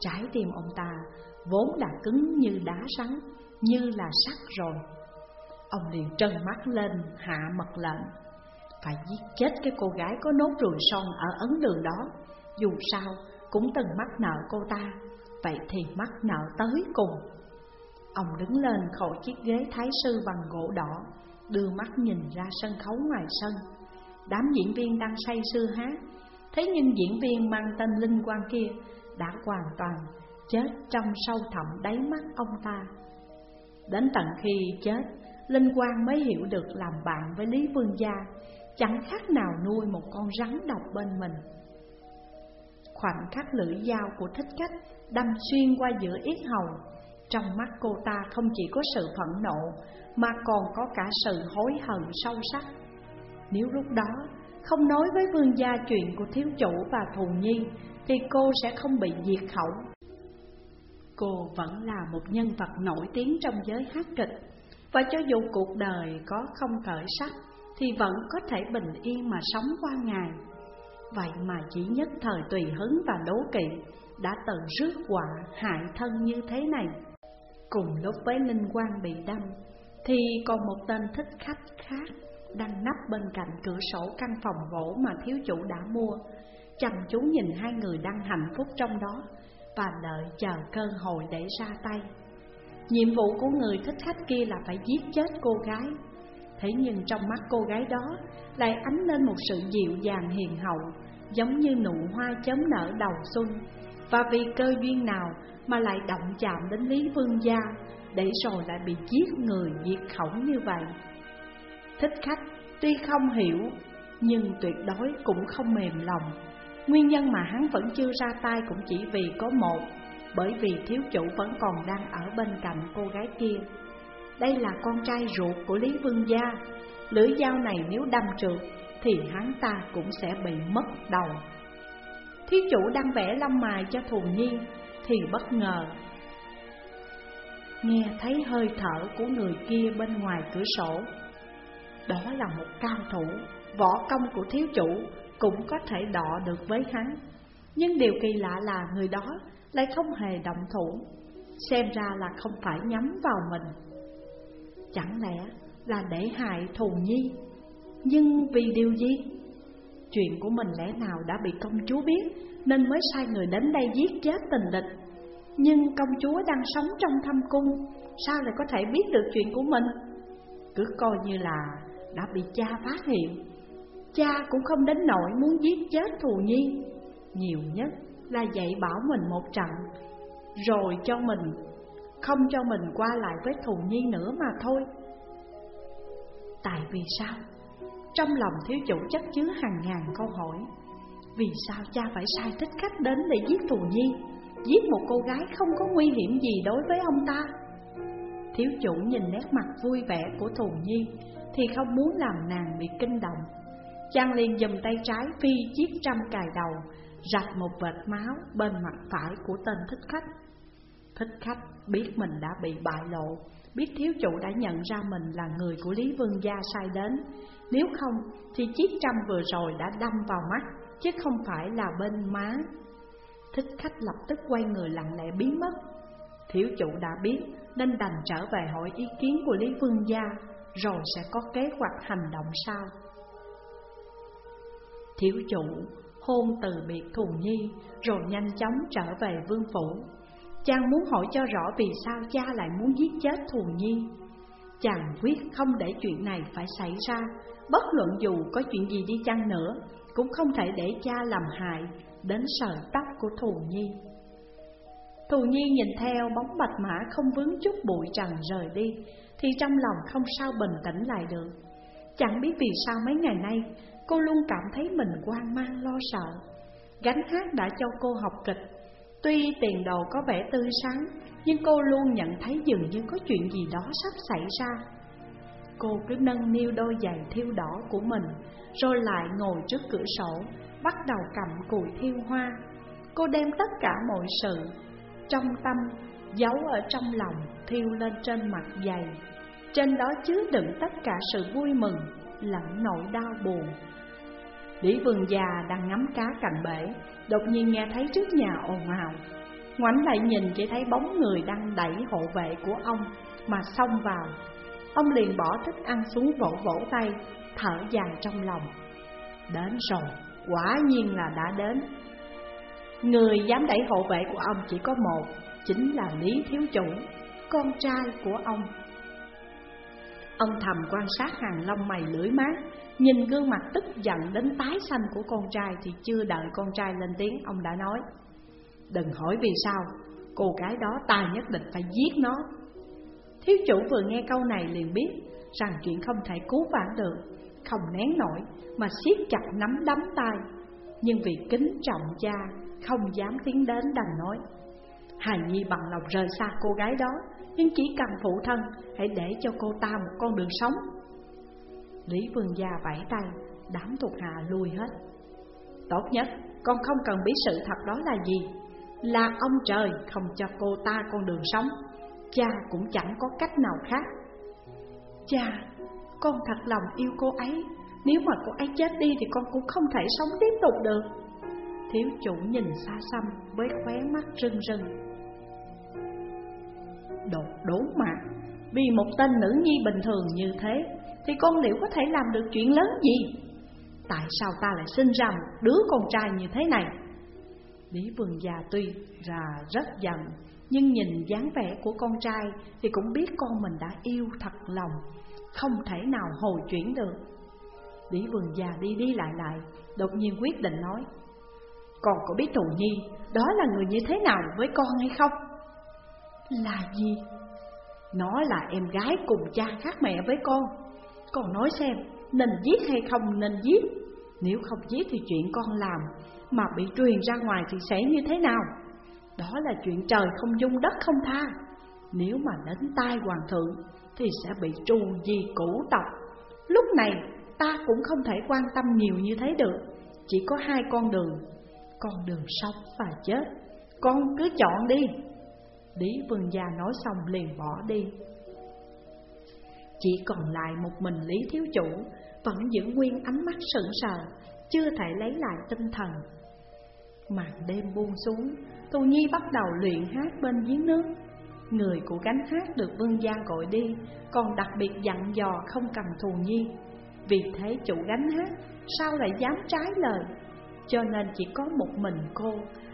Trái tim ông ta vốn đã cứng như đá sắn, như là sắt rồi. Ông liền trân mắt lên hạ mật lệnh, phải giết chết cái cô gái có nốt ruồi son ở ấn đường đó. Dù sao cũng từng mắc nợ cô ta, vậy thì mắc nợ tới cùng. Ông đứng lên khỏi chiếc ghế thái sư bằng gỗ đỏ, đưa mắt nhìn ra sân khấu ngoài sân đám diễn viên đang say sưa hát Thế nhưng diễn viên mang tên Linh Quang kia đã hoàn toàn chết trong sâu thẳm đáy mắt ông ta. Đến tận khi chết, Linh Quang mới hiểu được làm bạn với Lý Vương Gia Chẳng khác nào nuôi một con rắn độc bên mình. Khoảnh khắc lưỡi dao của thích cách đâm xuyên qua giữa yết hầu Trong mắt cô ta không chỉ có sự phẫn nộ Mà còn có cả sự hối hận sâu sắc nếu lúc đó không nói với vương gia chuyện của thiếu chủ và thù nhi, Thì cô sẽ không bị diệt khẩu. Cô vẫn là một nhân vật nổi tiếng trong giới hát kịch, Và cho dù cuộc đời có không khởi sắc, Thì vẫn có thể bình yên mà sống qua ngày. Vậy mà chỉ nhất thời tùy hứng và đố kỵ Đã tự rước quả hại thân như thế này. Cùng lúc với Linh Quang bị đâm, Thì còn một tên thích khách khác đang nấp bên cạnh cửa sổ căn phòng gỗ mà thiếu chủ đã mua, chăm chú nhìn hai người đang hạnh phúc trong đó và đợi chờ cơ hội để ra tay. Nhiệm vụ của người thích khách kia là phải giết chết cô gái. Thế nhưng trong mắt cô gái đó lại ánh lên một sự dịu dàng hiền hậu, giống như nụ hoa chớm nở đầu xuân. Và vì cơ duyên nào mà lại động chạm đến Lý Vương Gia, để rồi lại bị giết người diệt khẩu như vậy. Thích khách tuy không hiểu, nhưng tuyệt đối cũng không mềm lòng. Nguyên nhân mà hắn vẫn chưa ra tay cũng chỉ vì có một, Bởi vì thiếu chủ vẫn còn đang ở bên cạnh cô gái kia. Đây là con trai ruột của Lý Vương Gia. Lưỡi dao này nếu đâm trượt, Thì hắn ta cũng sẽ bị mất đầu. Thiếu chủ đang vẽ lông mài cho thù nhi, Thì bất ngờ Nghe thấy hơi thở của người kia bên ngoài cửa sổ đó là một cao thủ, võ công của thiếu chủ cũng có thể đọ được với hắn. Nhưng điều kỳ lạ là người đó lại không hề động thủ Xem ra là không phải nhắm vào mình. Chẳng lẽ là để hại thù nhi? Nhưng vì điều gì? Chuyện của mình lẽ nào đã bị công chúa biết Nên mới sai người đến đây giết chết tình địch. Nhưng công chúa đang sống trong thâm cung Sao lại có thể biết được chuyện của mình? Cứ coi như là đã bị cha phát hiện Cha cũng không đến nỗi muốn giết chết thù nhi. Nhiều nhất là dạy bảo mình một trận, Rồi cho mình, Không cho mình qua lại với thù nhi nữa mà thôi. Tại vì sao? Trong lòng thiếu chủ chất chứa hàng ngàn câu hỏi. Vì sao cha phải sai thích khách đến để giết thù nhi? Giết một cô gái không có nguy hiểm gì đối với ông ta. Thiếu chủ nhìn nét mặt vui vẻ của thù nhi thì không muốn làm nàng bị kinh động. Chàng liền dùng tay trái phi chiếc trăm cài đầu, Rạch một vệt máu bên mặt phải của tên thích khách. Thích khách biết mình đã bị bại lộ, Biết thiếu chủ đã nhận ra mình là người của Lý Vương Gia sai đến. Nếu không, thì chiếc trăm vừa rồi đã đâm vào mắt, Chứ không phải là bên má. Thích khách lập tức quay người lặng lẽ biến mất. Thiếu chủ đã biết, nên đành trở về hỏi ý kiến của Lý Vương Gia. Rồi sẽ có kế hoạch hành động sau. Thiếu chủ, hôn từ biệt Thù Nhi Rồi nhanh chóng trở về vương phủ. Chàng muốn hỏi cho rõ vì sao cha lại muốn giết chết Thù Nhi Chàng quyết không để chuyện này phải xảy ra. Bất luận dù có chuyện gì đi chăng nữa, Cũng không thể để cha làm hại đến sợi tóc của Thù Nhi Thù Nhi nhìn theo bóng bạch mã không vướng chút bụi trần rời đi. Thì trong lòng không sao bình tĩnh lại được. Chẳng biết vì sao mấy ngày nay, Cô luôn cảm thấy mình quan mang, lo sợ. Gánh hát đã cho cô học kịch. Tuy tiền đồ có vẻ tươi sáng, Nhưng cô luôn nhận thấy dường như có chuyện gì đó sắp xảy ra. Cô cứ nâng niu đôi giày thiêu đỏ của mình, Rồi lại ngồi trước cửa sổ, Bắt đầu cầm cùi thiêu hoa. Cô đem tất cả mọi sự Trong tâm Giấu ở trong lòng. Thiêu lên trên mặt dày, Trên đó chứa đựng tất cả sự vui mừng Lẫn nỗi đau buồn. Lý Vườn già đang ngắm cá cạnh bể Đột nhiên nghe thấy trước nhà ồn ào. Ngoảnh lại nhìn chỉ thấy bóng người đang đẩy hộ vệ của ông Mà xông vào. Ông liền bỏ thức ăn xuống vỗ vỗ tay Thở dài trong lòng. Đến rồi, quả nhiên là đã đến. Người dám đẩy hộ vệ của ông chỉ có một Chính là Lý Thiếu Chủ. Con trai của ông. Ông thầm quan sát hàng lông mày lưỡi mát Nhìn gương mặt tức giận đến tái xanh của con trai Thì chưa đợi con trai lên tiếng, Ông đã nói, Đừng hỏi vì sao, Cô gái đó ta nhất định phải giết nó. Thiếu chủ vừa nghe câu này liền biết Rằng chuyện không thể cứu vãn được, Không nén nổi Mà siết chặt nắm đấm tay. Nhưng vì kính trọng cha, Không dám tiến đến đành nói, Hài Nhi bằng lòng rời xa cô gái đó nhưng chỉ cần phụ thân Hãy để cho cô ta một con đường sống. Lý Vương Gia vẫy tay Đám thuộc hạ lui hết. Tốt nhất con không cần biết sự thật đó là gì. Là ông trời không cho cô ta con đường sống. Cha cũng chẳng có cách nào khác. Cha, con thật lòng yêu cô ấy. Nếu mà cô ấy chết đi thì con cũng không thể sống tiếp tục được. Thiếu chủ nhìn xa xăm với khóe mắt rưng rưng. Đột đốn mà. Vì một tên nữ nhi bình thường như thế, Thì con liệu có thể làm được chuyện lớn gì? Tại sao ta lại sinh ra một đứa con trai như thế này? Lý Vương già tuy là rất giận, Nhưng nhìn dáng vẻ của con trai Thì cũng biết con mình đã yêu thật lòng, Không thể nào hồi chuyển được. Lý Vương già đi đi lại lại, Đột nhiên quyết định nói, Con có biết Thù Nhi Đó là người như thế nào với con hay không? Là gì? Nó là em gái cùng cha khác mẹ với con. Con nói xem, Nên giết hay không nên giết? Nếu không giết thì chuyện con làm Mà bị truyền ra ngoài thì sẽ như thế nào? Đó là chuyện trời không dung, đất không tha. Nếu mà đến tai hoàng thượng Thì sẽ bị trù di cũ tộc. Lúc này, ta cũng không thể quan tâm nhiều như thế được. Chỉ có hai con đường. Con đường sống và chết. Con cứ chọn đi. Lý Vương Gia nói xong liền bỏ đi. Chỉ còn lại một mình Lý Thiếu Chủ, Vẫn giữ nguyên ánh mắt sững sờ, Chưa thể lấy lại tinh thần. Màn đêm buông xuống Tù Nhi bắt đầu luyện hát bên giếng nước. Người của gánh hát được vương gia gọi đi, Còn đặc biệt dặn dò không cầm thù nhi. Vì thế chủ gánh hát Sao lại dám trái lời? Cho nên chỉ có một mình cô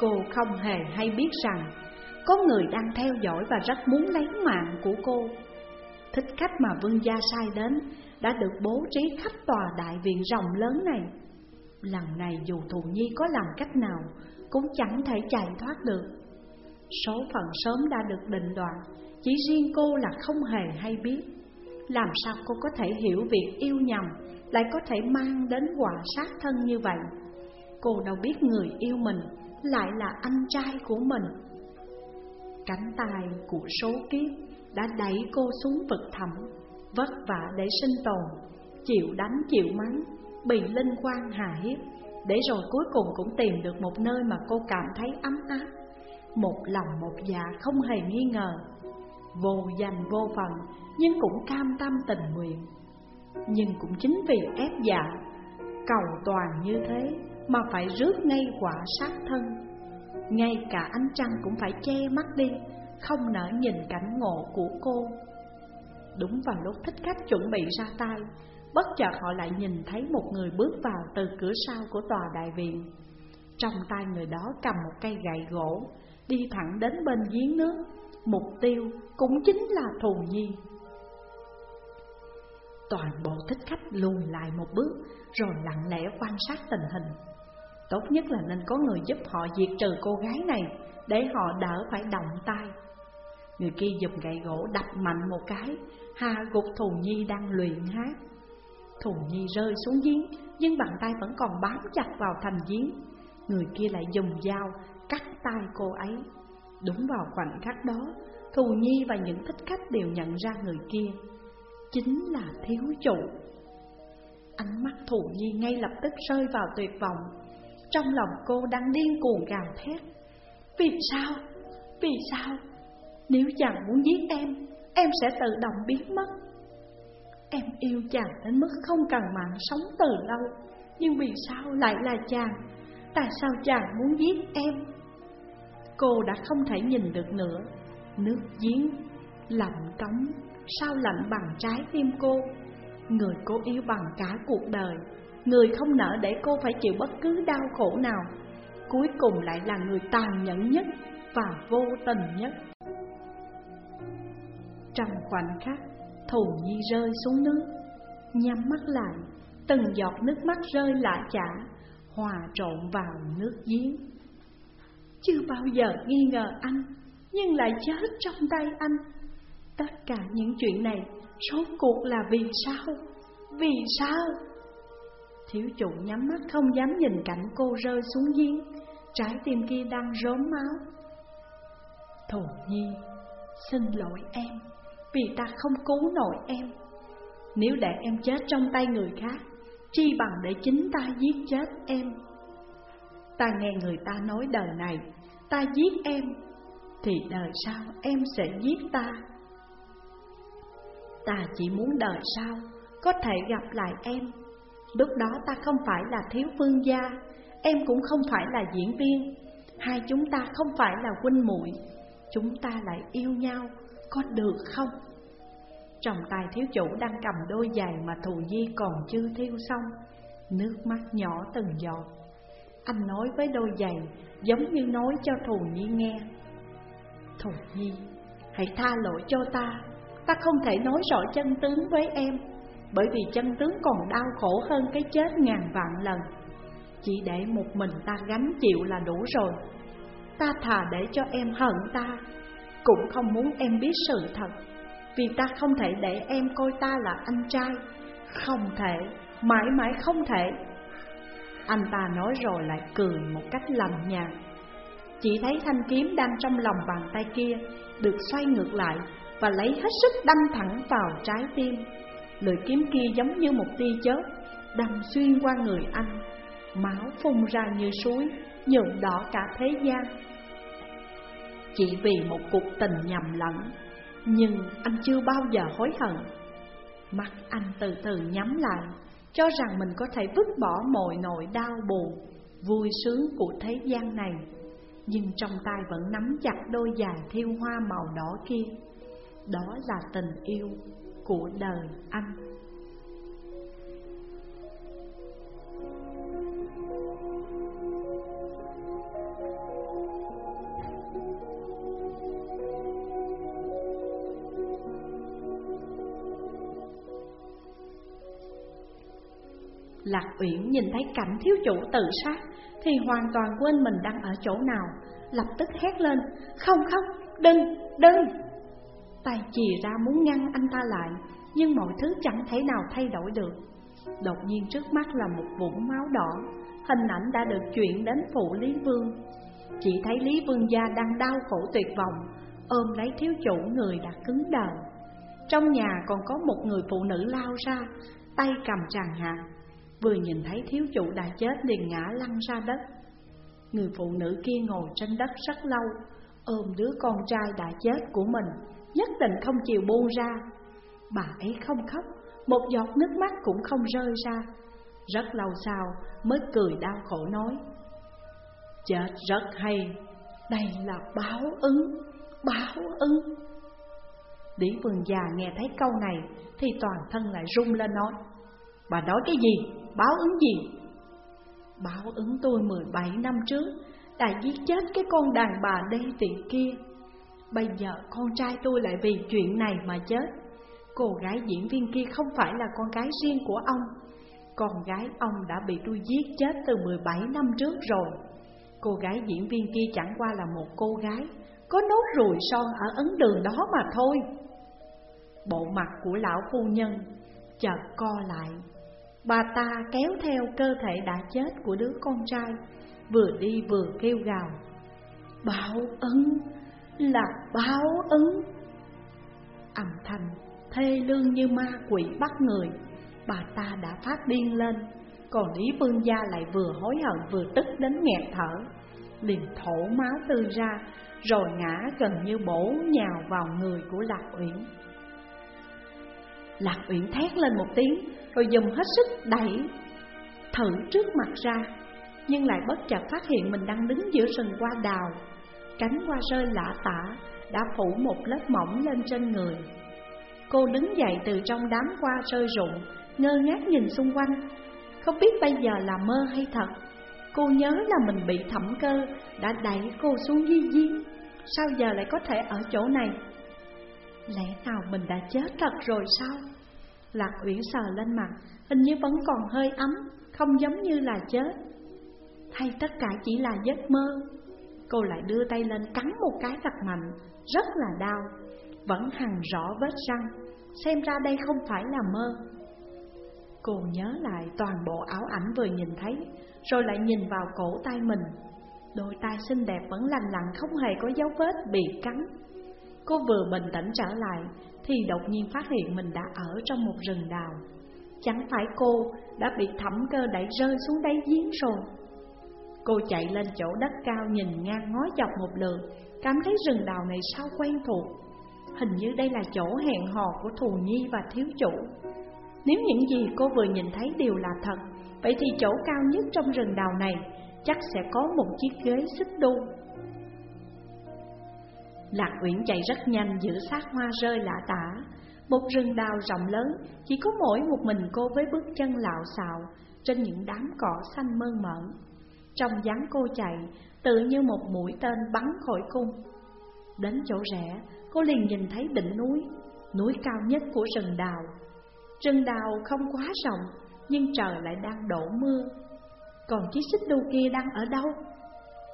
Cô không hề hay biết rằng Có người đang theo dõi và rất muốn lấy mạng của cô. Thích khách mà vương gia sai đến Đã được bố trí khắp tòa đại viện rộng lớn này. Lần này dù Thù Nhi có làm cách nào Cũng chẳng thể chạy thoát được. Số phận sớm đã được định đoạt, Chỉ riêng cô là không hề hay biết. Làm sao cô có thể hiểu việc yêu nhầm Lại có thể mang đến quả sát thân như vậy? Cô đâu biết người yêu mình lại là anh trai của mình. Cánh tay của số kiếp đã đẩy cô xuống vực thẳm, Vất vả để sinh tồn, Chịu đánh, chịu mắng, Bị linh quan hà hiếp. Để rồi cuối cùng cũng tìm được một nơi mà cô cảm thấy ấm áp, Một lòng một dạ không hề nghi ngờ. Vô danh vô phận, Nhưng cũng cam tâm tình nguyện. Nhưng cũng chính vì ép dạ Cầu toàn như thế mà phải rước ngay quả sát thân. Ngay cả ánh trăng cũng phải che mắt đi, Không nỡ nhìn cảnh ngộ của cô. Đúng vào lúc thích khách chuẩn bị ra tay, Bất chợt họ lại nhìn thấy một người bước vào từ cửa sau của tòa đại viện. Trong tay người đó cầm một cây gậy gỗ, Đi thẳng đến bên giếng nước. Mục tiêu cũng chính là Thù Nhi. Toàn bộ thích khách lùi lại một bước, Rồi lặng lẽ quan sát tình hình. Tốt nhất là nên có người giúp họ diệt trừ cô gái này, Để họ đỡ phải động tay. Người kia dùng gậy gỗ đập mạnh một cái, Hà gục Thù Nhi đang luyện hát. Thù Nhi rơi xuống giếng, Nhưng bàn tay vẫn còn bám chặt vào thành giếng. Người kia lại dùng dao cắt tay cô ấy. Đúng vào khoảnh khắc đó, Thù Nhi và những thích khách đều nhận ra người kia. Chính là thiếu chủ. Ánh mắt Thù Nhi ngay lập tức rơi vào tuyệt vọng trong lòng cô đang điên cuồng gào thét Vì sao? Vì sao? Nếu chàng muốn giết em Em sẽ tự động biến mất Em yêu chàng đến mức không cần mạng sống từ lâu Nhưng vì sao lại là chàng? Tại sao chàng muốn giết em? Cô đã không thể nhìn được nữa Nước giếng, lạnh cống Sao lạnh bằng trái tim cô Người cô yêu bằng cả cuộc đời Người không nỡ để cô phải chịu bất cứ đau khổ nào. Cuối cùng lại là người tàn nhẫn nhất và vô tình nhất. Trong khoảnh khắc, Thù Nhi rơi xuống nước. Nhắm mắt lại, Từng giọt nước mắt rơi lạ chả, Hòa trộn vào nước giếng. Chưa bao giờ nghi ngờ anh, Nhưng lại chết trong tay anh. Tất cả những chuyện này, Rốt cuộc là vì sao? Vì sao? Thiếu chủ nhắm mắt không dám nhìn cảnh cô rơi xuống giếng. Trái tim kia đang rốm máu. Thù Nhi, xin lỗi em Vì ta không cứu nổi em. Nếu để em chết trong tay người khác Chi bằng để chính ta giết chết em? Ta nghe người ta nói đời này Ta giết em Thì đời sau em sẽ giết ta. Ta chỉ muốn đời sau Có thể gặp lại em. Lúc đó ta không phải là thiếu phương gia, Em cũng không phải là diễn viên. Hai chúng ta không phải là huynh muội, Chúng ta lại yêu nhau, Có được không? Trong tay thiếu chủ đang cầm đôi giày mà thù di còn chưa thiêu xong, Nước mắt nhỏ từng giọt. Anh nói với đôi giày, Giống như nói cho thù nhi nghe. Thù nhi, Hãy tha lỗi cho ta Ta không thể nói rõ chân tướng với em bởi vì chân tướng còn đau khổ hơn cái chết ngàn vạn lần. Chỉ để một mình ta gánh chịu là đủ rồi. Ta thà để cho em hận ta Cũng không muốn em biết sự thật. Vì ta không thể để em coi ta là anh trai. Không thể, mãi mãi không thể. Anh ta nói rồi lại cười một cách lầm nhạt. Chỉ thấy thanh kiếm đang trong lòng bàn tay kia Được xoay ngược lại Và lấy hết sức đâm thẳng vào trái tim. Lưỡi kiếm kia giống như một tia chớp, Đâm xuyên qua người anh. Máu phun ra như suối, Nhuộm đỏ cả thế gian. Chỉ vì một cuộc tình nhầm lẫn, Nhưng anh chưa bao giờ hối hận. Mắt anh từ từ nhắm lại, Cho rằng mình có thể vứt bỏ mọi nỗi đau buồn, Vui sướng của thế gian này. Nhưng trong tay vẫn nắm chặt đôi giày thiêu hoa màu đỏ kia. Đó là tình yêu của đời anh. Lạc Uyển nhìn thấy cảnh thiếu chủ tự sát Thì hoàn toàn quên mình đang ở chỗ nào Lập tức hét lên Không không, đừng, đừng! Tay chì ra muốn ngăn anh ta lại, Nhưng mọi thứ chẳng thể nào thay đổi được. Đột nhiên trước mắt là một vũng máu đỏ, Hình ảnh đã được chuyển đến phụ Lý Vương. Chỉ thấy Lý Vương gia đang đau khổ tuyệt vọng, Ôm lấy thiếu chủ người đã cứng đờ. Trong nhà còn có một người phụ nữ lao ra, Tay cầm tràn hạt. Vừa nhìn thấy thiếu chủ đã chết liền ngã lăn ra đất. Người phụ nữ kia ngồi trên đất rất lâu, Ôm đứa con trai đã chết của mình. Nhất định không chịu buông ra. Bà ấy không khóc, Một giọt nước mắt cũng không rơi ra. Rất lâu sau mới cười đau khổ nói, Chết rất hay, Đây là báo ứng Báo ứng. Lý vườn già nghe thấy câu này Thì toàn thân lại rung lên nói, Bà nói cái gì? Báo ứng gì? Báo ứng tôi 17 năm trước, đã giết chết cái con đàn bà đê tiện kia. Bây giờ con trai tôi lại vì chuyện này mà chết. Cô gái diễn viên kia không phải là con gái riêng của ông. Con gái ông đã bị tôi giết chết từ 17 năm trước rồi. Cô gái diễn viên kia chẳng qua là một cô gái, Có nốt ruồi son ở ấn đường đó mà thôi. Bộ mặt của lão phu nhân chợt co lại. Bà ta kéo theo cơ thể đã chết của đứa con trai, Vừa đi vừa kêu gào. Báo ứng là báo ứng. Âm thanh thê lương như ma quỷ bắt người, Bà ta đã phát điên lên. Còn Lý Vương Gia lại vừa hối hận vừa tức đến nghẹt thở. Liền thổ máu tư ra, Rồi ngã gần như bổ nhào vào người của Lạc Uyển. Lạc Uyển thét lên một tiếng, rồi dùng hết sức đẩy, thử trước mặt ra, nhưng lại bất chợt phát hiện mình đang đứng giữa rừng hoa đào cánh hoa rơi lạ tả đã phủ một lớp mỏng lên trên người. Cô đứng dậy từ trong đám hoa rơi rụng ngơ ngác nhìn xung quanh. Không biết bây giờ là mơ hay thật cô nhớ là mình bị thẩm cơ đã đẩy cô xuống di giếng sao giờ lại có thể ở chỗ này? Lẽ nào mình đã chết thật rồi sao? Lạc Uyển sờ lên mặt, hình như vẫn còn hơi ấm, không giống như là chết. Hay tất cả chỉ là giấc mơ? Cô lại đưa tay lên cắn một cái thật mạnh, rất là đau, vẫn hằn rõ vết răng, xem ra đây không phải là mơ. Cô nhớ lại toàn bộ áo ảnh vừa nhìn thấy, rồi lại nhìn vào cổ tay mình. Đôi tay xinh đẹp vẫn lành lặn không hề có dấu vết bị cắn. Cô vừa bình tĩnh trở lại thì đột nhiên phát hiện mình đã ở trong một rừng đào. Chẳng phải cô đã bị thẩm cơ đẩy rơi xuống đáy giếng rồi. Cô chạy lên chỗ đất cao nhìn ngang ngó dọc một lượt, cảm thấy rừng đào này sao quen thuộc. Hình như đây là chỗ hẹn hò của Thù Nhi và Thiếu Chủ. Nếu những gì cô vừa nhìn thấy đều là thật, vậy thì chỗ cao nhất trong rừng đào này chắc sẽ có một chiếc ghế xích đu Lạc Uyển chạy rất nhanh giữa sát hoa rơi lạ tả Một rừng đào rộng lớn Chỉ có mỗi một mình cô với bước chân lạo xạo Trên những đám cỏ xanh mơn mởn trong dáng cô chạy, Tự như một mũi tên bắn khỏi cung Đến chỗ rẽ, Cô liền nhìn thấy đỉnh núi Núi cao nhất của rừng đào. Rừng đào không quá rộng, Nhưng trời lại đang đổ mưa. Còn chiếc xích đu kia đang ở đâu?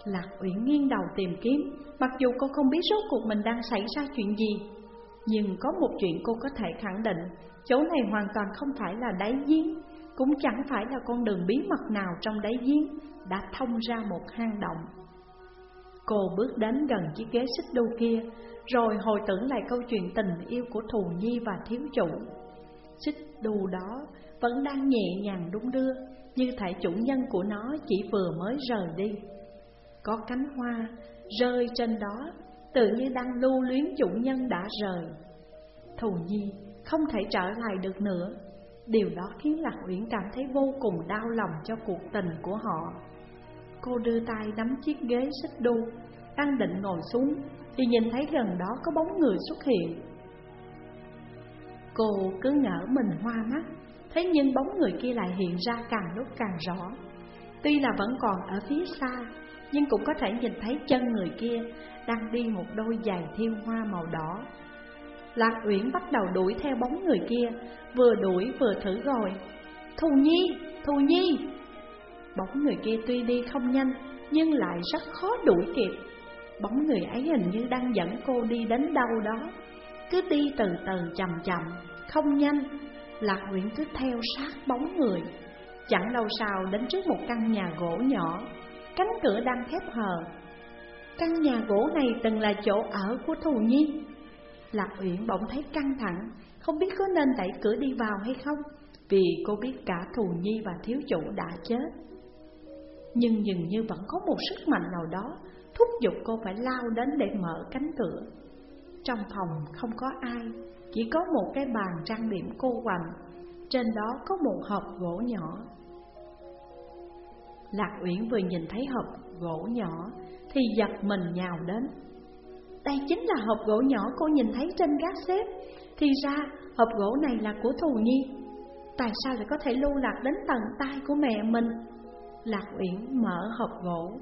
Lạc Uyển nghiêng đầu tìm kiếm, Mặc dù cô không biết rốt cuộc mình đang xảy ra chuyện gì. Nhưng có một chuyện cô có thể khẳng định, Chỗ này hoàn toàn không phải là đáy giếng. Cũng chẳng phải là con đường bí mật nào trong đáy giếng Đã thông ra một hang động. Cô bước đến gần chiếc ghế xích đu kia, Rồi hồi tưởng lại câu chuyện tình yêu của Thù Nhi và thiếu chủ. Xích đu đó vẫn đang nhẹ nhàng đung đưa, Như thể chủ nhân của nó chỉ vừa mới rời đi. Có cánh hoa rơi trên đó, Tự như đang lưu luyến chủ nhân đã rời. Thù Nhi không thể trở lại được nữa. Điều đó khiến Lạc Uyển cảm thấy vô cùng đau lòng cho cuộc tình của họ. Cô đưa tay nắm chiếc ghế xích đu, Đang định ngồi xuống, Thì nhìn thấy gần đó có bóng người xuất hiện. Cô cứ ngỡ mình hoa mắt, Thế nhưng bóng người kia lại hiện ra càng lúc càng rõ. Tuy là vẫn còn ở phía xa, Nhưng cũng có thể nhìn thấy chân người kia Đang đi một đôi giày thiêu hoa màu đỏ. Lạc Uyển bắt đầu đuổi theo bóng người kia Vừa đuổi vừa thử gọi. Thù Nhi, Thù Nhi. Bóng người kia tuy đi không nhanh Nhưng lại rất khó đuổi kịp. Bóng người ấy hình như đang dẫn cô đi đến đâu đó. Cứ đi từ từ chậm chậm Không nhanh. Lạc Uyển cứ theo sát bóng người. Chẳng lâu sau đến trước một căn nhà gỗ nhỏ Cánh cửa đang khép hờ. Căn nhà gỗ này từng là chỗ ở của Thù Nhi. Lạc Uyển bỗng thấy căng thẳng Không biết có nên đẩy cửa đi vào hay không Vì cô biết cả Thù Nhi và Thiếu Chủ đã chết nhưng dường như vẫn có một sức mạnh nào đó thúc giục cô phải lao đến để mở cánh cửa. Trong phòng không có ai, chỉ có một cái bàn trang điểm cô quạnh, trên đó có một hộp gỗ nhỏ. Lạc Uyển vừa nhìn thấy hộp gỗ nhỏ thì giật mình nhào đến. Đây chính là hộp gỗ nhỏ cô nhìn thấy trên gác xếp, thì ra hộp gỗ này là của Thù Nhi. Tại sao lại có thể lưu lạc đến tận tay của mẹ mình? Lạc Uyển mở hộp gỗ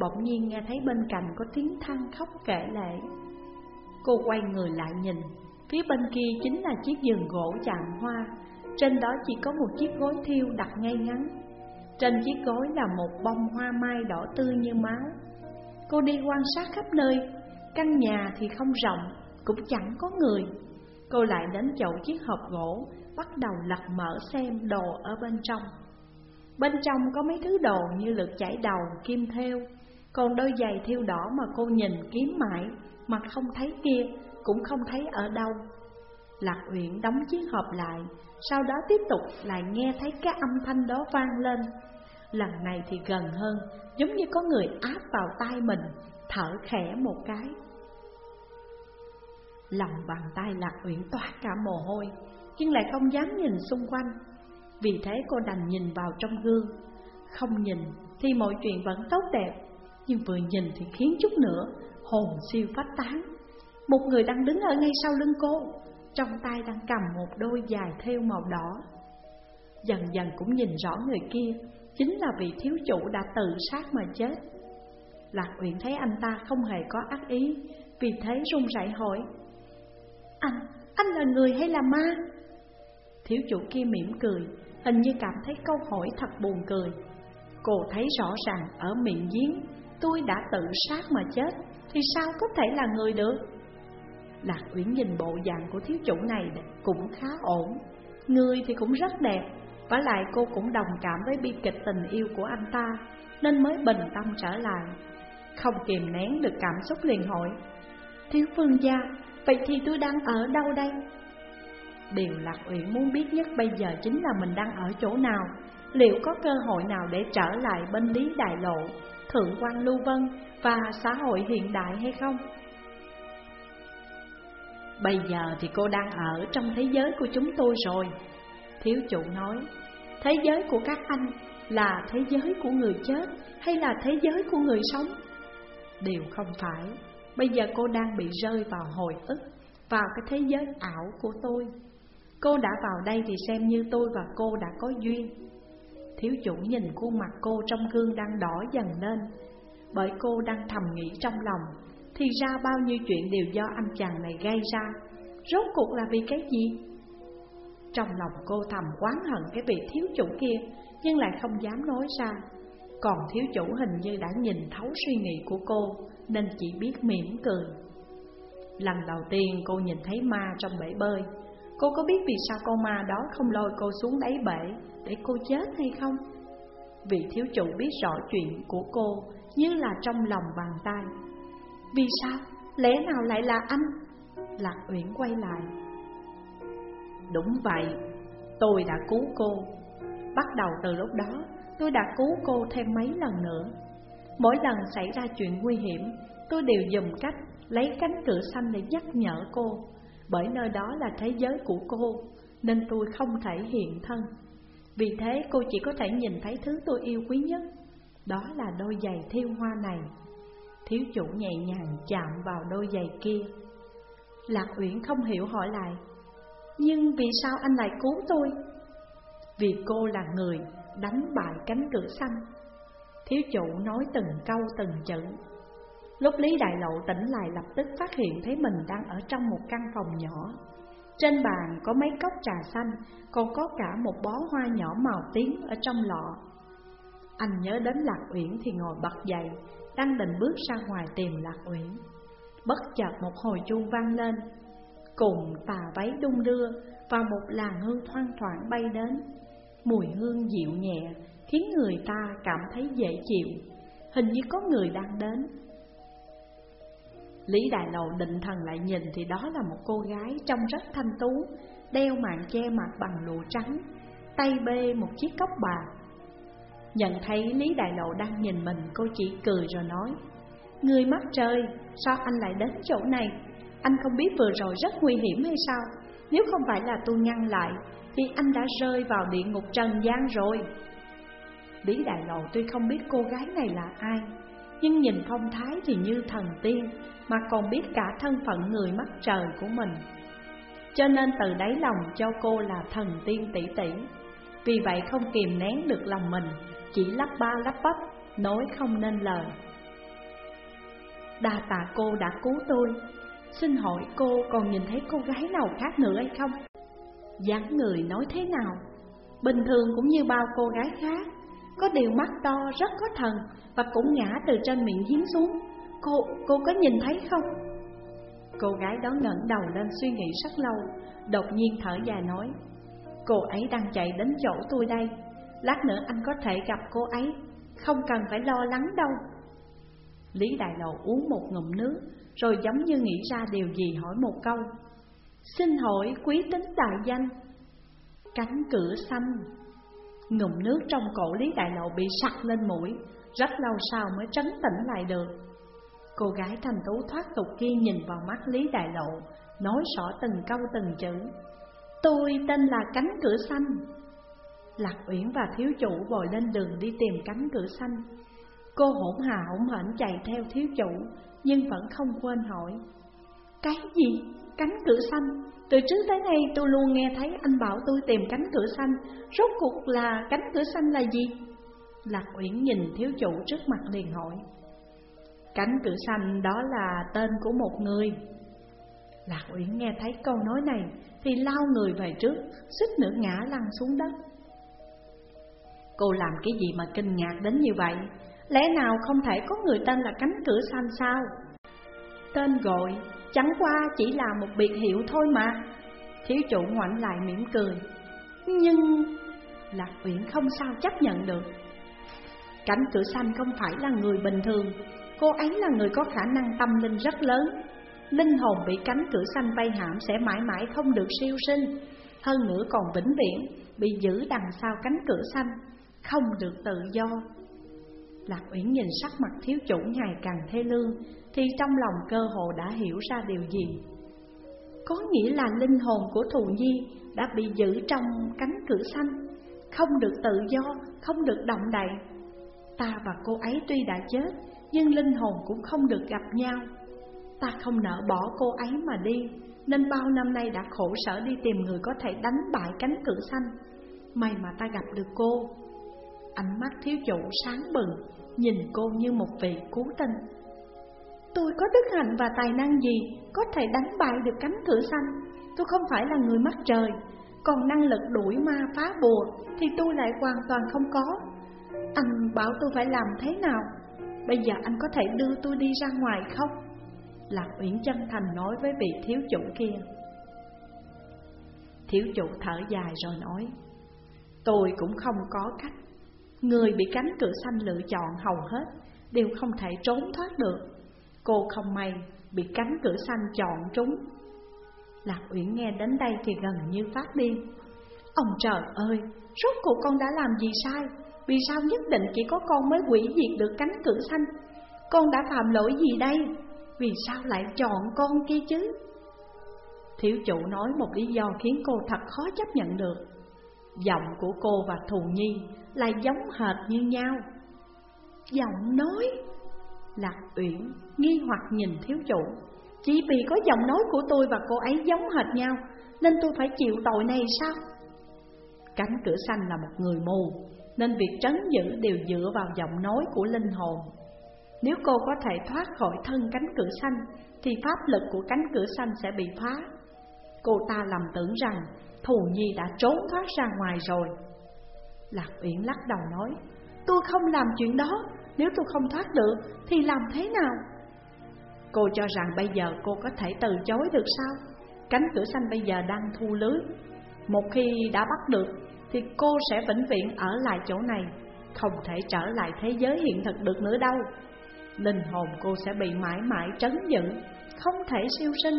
Bỗng nhiên nghe thấy bên cạnh có tiếng than khóc kể lệ Cô quay người lại nhìn Phía bên kia chính là chiếc giường gỗ chạm hoa. Trên đó chỉ có một chiếc gối thiêu đặt ngay ngắn. Trên chiếc gối là một bông hoa mai đỏ tươi như máu. Cô đi quan sát khắp nơi Căn nhà thì không rộng Cũng chẳng có người. Cô lại đến chậu chiếc hộp gỗ Bắt đầu lật mở xem đồ ở bên trong. Bên trong có mấy thứ đồ như lược chảy đầu, kim thêu. Còn đôi giày thiêu đỏ mà cô nhìn kiếm mãi Mà không thấy kia, cũng không thấy ở đâu. Lạc Uyển đóng chiếc hộp lại Sau đó tiếp tục lại nghe thấy cái âm thanh đó vang lên. Lần này thì gần hơn Giống như có người áp vào tai mình Thở khẽ một cái. Lòng bàn tay Lạc Uyển toát cả mồ hôi, Nhưng lại không dám nhìn xung quanh. Vì thế cô đành nhìn vào trong gương. Không nhìn thì mọi chuyện vẫn tốt đẹp, Nhưng vừa nhìn thì khiến chút nữa, Hồn siêu phát tán. Một người đang đứng ở ngay sau lưng cô, Trong tay đang cầm một đôi dài thêu màu đỏ. Dần dần cũng nhìn rõ người kia, Chính là vị thiếu chủ đã tự sát mà chết. Lạc Uyển thấy anh ta không hề có ác ý Vì thế run rẩy hỏi Anh, anh là người hay là ma? Thiếu chủ kia mỉm cười Hình như cảm thấy câu hỏi thật buồn cười. Cô thấy rõ ràng ở miệng giếng Tôi đã tự sát mà chết Thì sao có thể là người được? Lạc Uyển nhìn bộ dạng của thiếu chủ này cũng khá ổn. Người thì cũng rất đẹp Và lại cô cũng đồng cảm với bi kịch tình yêu của anh ta Nên mới bình tâm trở lại. Không kìm nén được cảm xúc liền hỏi Thiếu phương gia Vậy thì tôi đang ở đâu đây Điều Lạc Uyển muốn biết nhất bây giờ chính là mình đang ở chỗ nào Liệu có cơ hội nào để trở lại bên Lý Đại Lộ, Thượng quan Lưu Vân và xã hội hiện đại hay không? Bây giờ thì cô đang ở trong thế giới của chúng tôi rồi Thiếu chủ nói Thế giới của các anh là thế giới của người chết hay là thế giới của người sống? Đều không phải. Bây giờ cô đang bị rơi vào hồi ức Vào cái thế giới ảo của tôi. Cô đã vào đây thì xem như tôi và cô đã có duyên. Thiếu chủ nhìn khuôn mặt cô trong gương đang đỏ dần lên. Bởi cô đang thầm nghĩ trong lòng, Thì ra bao nhiêu chuyện đều do anh chàng này gây ra. Rốt cuộc là vì cái gì? Trong lòng cô thầm oán hận cái vị thiếu chủ kia, Nhưng lại không dám nói ra. Còn thiếu chủ hình như đã nhìn thấu suy nghĩ của cô, Nên chỉ biết mỉm cười Lần đầu tiên cô nhìn thấy ma trong bể bơi, Cô có biết vì sao con ma đó không lôi cô xuống đáy bể Để cô chết hay không? Vị thiếu chủ biết rõ chuyện của cô Như là trong lòng bàn tay Vì sao? Lẽ nào lại là anh? Lạc Uyển quay lại Đúng vậy, Tôi đã cứu cô Bắt đầu từ lúc đó Tôi đã cứu cô thêm mấy lần nữa. Mỗi lần xảy ra chuyện nguy hiểm, Tôi đều dùng cách lấy cánh cửa xanh để nhắc nhở cô. Bởi nơi đó là thế giới của cô, Nên tôi không thể hiện thân. Vì thế cô chỉ có thể nhìn thấy thứ tôi yêu quý nhất. Đó là đôi giày thiêu hoa này. Thiếu chủ nhẹ nhàng chạm vào đôi giày kia. Lạc Uyển không hiểu hỏi lại, Nhưng vì sao anh lại cứu tôi? Vì cô là người đánh bại cánh cửa xanh. Thiếu chủ nói từng câu từng chữ. Lúc Lý Đại Lộ tỉnh lại lập tức phát hiện thấy mình đang ở trong một căn phòng nhỏ. Trên bàn có mấy cốc trà xanh, Còn có cả một bó hoa nhỏ màu tím ở trong lọ. Anh nhớ đến Lạc Uyển thì ngồi bật dậy, Đang định bước ra ngoài tìm Lạc Uyển. Bất chợt một hồi chuông vang lên. Cùng tà váy đung đưa Và một làn hương thoang thoảng bay đến. Mùi hương dịu nhẹ Khiến người ta cảm thấy dễ chịu Hình như có người đang đến Lý Đại Lầu định thần lại nhìn thì đó là một cô gái trông rất thanh tú Đeo mạng che mặt bằng lụa trắng Tay bê một chiếc cốc bạc Nhận thấy Lý Đại Lộ đang nhìn mình cô chỉ cười rồi nói Người mắt trời, sao anh lại đến chỗ này? Anh không biết vừa rồi rất nguy hiểm hay sao? Nếu không phải là tôi ngăn lại thì anh đã rơi vào địa ngục trần gian rồi. Lý Đại Lộ tuy không biết cô gái này là ai Nhưng nhìn phong thái thì như thần tiên Mà còn biết cả thân phận người mắt trời của mình. Cho nên từ đáy lòng cho cô là thần tiên tỷ tỷ. Vì vậy không kìm nén được lòng mình Chỉ lắp ba lắp bắp, nói không nên lời. Đa tạ cô đã cứu tôi. Xin hỏi cô còn nhìn thấy cô gái nào khác nữa hay không? Dáng người nói thế nào? Bình thường cũng như bao cô gái khác Có điều mắt to rất có thần Và cũng ngã từ trên miệng giếng xuống Cô, cô có nhìn thấy không? Cô gái đó ngẩng đầu lên suy nghĩ rất lâu Đột nhiên thở dài nói Cô ấy đang chạy đến chỗ tôi đây Lát nữa anh có thể gặp cô ấy Không cần phải lo lắng đâu Lý Đại Lầu uống một ngụm nước Rồi giống như nghĩ ra điều gì hỏi một câu Xin hỏi quý tính đại danh. Cánh cửa xanh. Ngụm nước trong cổ Lý Đại Lộ bị sặc lên mũi, Rất lâu sau mới trấn tĩnh lại được. Cô gái thành tú thoát tục kia nhìn vào mắt Lý Đại Lộ, Nói rõ từng câu từng chữ. Tôi tên là Cánh Cửa Xanh. Lạc Uyển và thiếu chủ vội lên đường đi tìm cánh cửa xanh. Cô hỗn hà hỗn hển chạy theo thiếu chủ, Nhưng vẫn không quên hỏi, Cái gì? Cánh cửa xanh. Từ trước tới nay, tôi luôn nghe thấy anh bảo tôi tìm cánh cửa xanh. Rốt cuộc là cánh cửa xanh là gì? Lạc Uyển nhìn thiếu chủ trước mặt liền hỏi. Cánh cửa xanh đó là tên của một người. Lạc Uyển nghe thấy câu nói này Thì lao người về trước, Xích nữa ngã lăn xuống đất. Cô làm cái gì mà kinh ngạc đến như vậy? Lẽ nào không thể có người tên là cánh cửa xanh sao? Tên gọi, chẳng qua chỉ là một biệt hiệu thôi mà. Thiếu chủ ngoảnh lại mỉm cười. Nhưng Lạc Uyển không sao chấp nhận được. Cánh cửa xanh không phải là người bình thường. Cô ấy là người có khả năng tâm linh rất lớn. Linh hồn bị cánh cửa xanh vây hãm sẽ mãi mãi không được siêu sinh. Hơn nữa còn vĩnh viễn Bị giữ đằng sau cánh cửa xanh Không được tự do. Lạc Uyển nhìn sắc mặt thiếu chủ ngày càng thê lương. Thì trong lòng cơ hồ đã hiểu ra điều gì. Có nghĩa là linh hồn của Thù Nhi đã bị giữ trong cánh cửa xanh Không được tự do, không được động đậy. Ta và cô ấy tuy đã chết Nhưng linh hồn cũng không được gặp nhau. Ta không nỡ bỏ cô ấy mà đi Nên bao năm nay đã khổ sở đi tìm người có thể đánh bại cánh cửa xanh. May mà ta gặp được cô. Ánh mắt thiếu chủ sáng bừng Nhìn cô như một vị cứu tinh. Tôi có đức hạnh và tài năng gì Có thể đánh bại được cánh cửa xanh? Tôi không phải là người mắt trời. Còn năng lực đuổi ma phá bùa Thì tôi lại hoàn toàn không có. Anh bảo tôi phải làm thế nào? Bây giờ anh có thể đưa tôi đi ra ngoài không? Lạc Uyển chân thành nói với vị thiếu chủ kia. Thiếu chủ thở dài rồi nói, Tôi cũng không có cách. Người bị cánh cửa xanh lựa chọn hầu hết Đều không thể trốn thoát được. Cô không may bị cánh cửa xanh chọn trúng. Lạc Uyển nghe đến đây thì gần như phát điên. Ông trời ơi, rốt cuộc con đã làm gì sai? Vì sao nhất định chỉ có con mới quỷ diệt được cánh cửa xanh? Con đã phạm lỗi gì đây? Vì sao lại chọn con kia chứ? Thiếu chủ nói một lý do khiến cô thật khó chấp nhận được. Giọng của cô và Thù Nhi lại giống hệt như nhau. Giọng nói Lạc Uyển nghi hoặc nhìn thiếu chủ. Chỉ vì có giọng nói của tôi và cô ấy giống hệt nhau, Nên tôi phải chịu tội này sao? Cánh cửa xanh là một người mù, Nên việc trấn giữ đều dựa vào giọng nói của linh hồn. Nếu cô có thể thoát khỏi thân cánh cửa xanh, Thì pháp lực của cánh cửa xanh sẽ bị phá. Cô ta lầm tưởng rằng Thù Nhi đã trốn thoát ra ngoài rồi. Lạc Uyển lắc đầu nói, Tôi không làm chuyện đó nếu tôi không thoát được, Thì làm thế nào? Cô cho rằng bây giờ cô có thể từ chối được sao? Cánh cửa xanh bây giờ đang thu lưới. Một khi đã bắt được, Thì cô sẽ vĩnh viễn ở lại chỗ này, Không thể trở lại thế giới hiện thực được nữa đâu. Linh hồn cô sẽ bị mãi mãi trấn giữ, Không thể siêu sinh.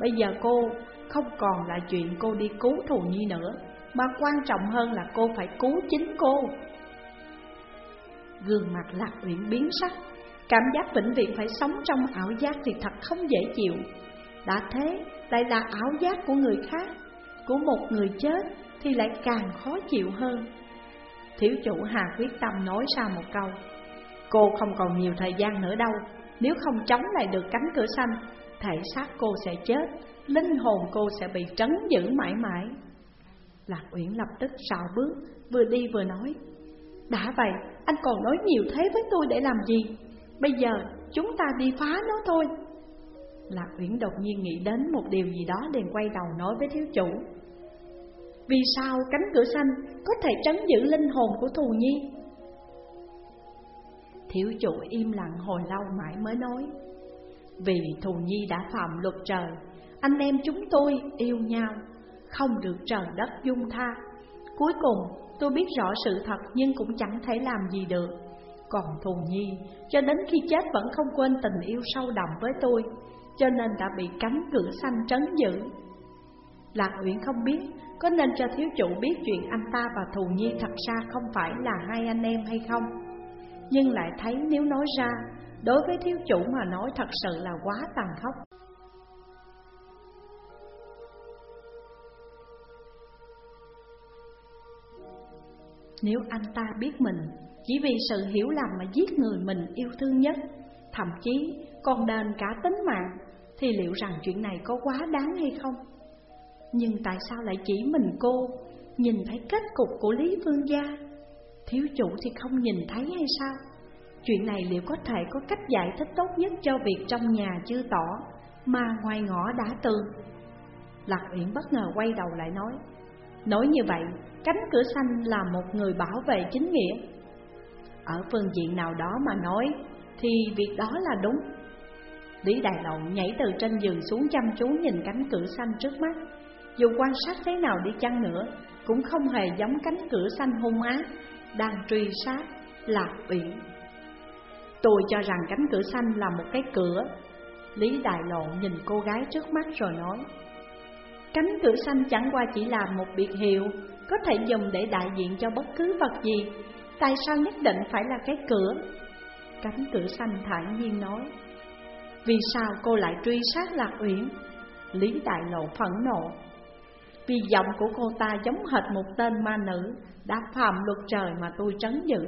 Bây giờ cô không còn là chuyện cô đi cứu thù nhi nữa, Mà quan trọng hơn là cô phải cứu chính cô. Gương mặt lạc uyển biến sắc. Cảm giác vĩnh viễn phải sống trong ảo giác thì thật không dễ chịu. Đã thế, lại là ảo giác của người khác, Của một người chết thì lại càng khó chịu hơn. Thiếu chủ Hà quyết tâm nói ra một câu, Cô không còn nhiều thời gian nữa đâu, Nếu không chống lại được cánh cửa xanh, Thể xác cô sẽ chết, Linh hồn cô sẽ bị trấn giữ mãi mãi. Lạc Uyển lập tức sào bước, Vừa đi vừa nói, Đã vậy anh còn nói nhiều thế với tôi để làm gì? Bây giờ, chúng ta đi phá nó thôi. Lạc Uyển đột nhiên nghĩ đến một điều gì đó liền quay đầu nói với thiếu chủ. Vì sao cánh cửa xanh có thể trấn giữ linh hồn của Thù Nhi? Thiếu chủ im lặng hồi lâu mãi mới nói, Vì Thù Nhi đã phạm luật trời, Anh em chúng tôi yêu nhau, Không được trời đất dung tha. Cuối cùng tôi biết rõ sự thật nhưng cũng chẳng thể làm gì được. Còn Thù Nhi, cho đến khi chết vẫn không quên tình yêu sâu đậm với tôi, Cho nên đã bị cánh cửa xanh trấn giữ. Lạc Uyển không biết, có nên cho thiếu chủ biết chuyện anh ta và Thù Nhi thật ra không phải là hai anh em hay không. Nhưng lại thấy nếu nói ra, Đối với thiếu chủ mà nói thật sự là quá tàn khốc. Nếu anh ta biết mình, chỉ vì sự hiểu lầm mà giết người mình yêu thương nhất, Thậm chí còn đền cả tính mạng, Thì liệu rằng chuyện này có quá đáng hay không? Nhưng tại sao lại chỉ mình cô, Nhìn thấy kết cục của Lý vương Gia Thiếu chủ thì không nhìn thấy hay sao? Chuyện này liệu có thể có cách giải thích tốt nhất cho việc trong nhà chưa tỏ, Mà ngoài ngõ đã tường Lạc Uyển bất ngờ quay đầu lại nói Nói như vậy, cánh cửa xanh là một người bảo vệ chính nghĩa. Ở phương diện nào đó mà nói Thì việc đó là đúng. Lý Đại Lộ nhảy từ trên giường xuống chăm chú nhìn cánh cửa xanh trước mắt. Dù quan sát thế nào đi chăng nữa Cũng không hề giống cánh cửa xanh hung ác Đang truy sát Lạc Uyển Tôi cho rằng cánh cửa xanh là một cái cửa. Lý Đại Lộ nhìn cô gái trước mắt rồi nói Cánh cửa xanh chẳng qua chỉ là một biệt hiệu, Có thể dùng để đại diện cho bất cứ vật gì. Tại sao nhất định phải là cái cửa? Cánh cửa xanh thản nhiên nói. Vì sao cô lại truy sát Lạc Uyển? Lý Đại Lộ phẫn nộ. Vì giọng của cô ta giống hệt một tên ma nữ, Đã phạm luật trời mà tôi trấn giữ.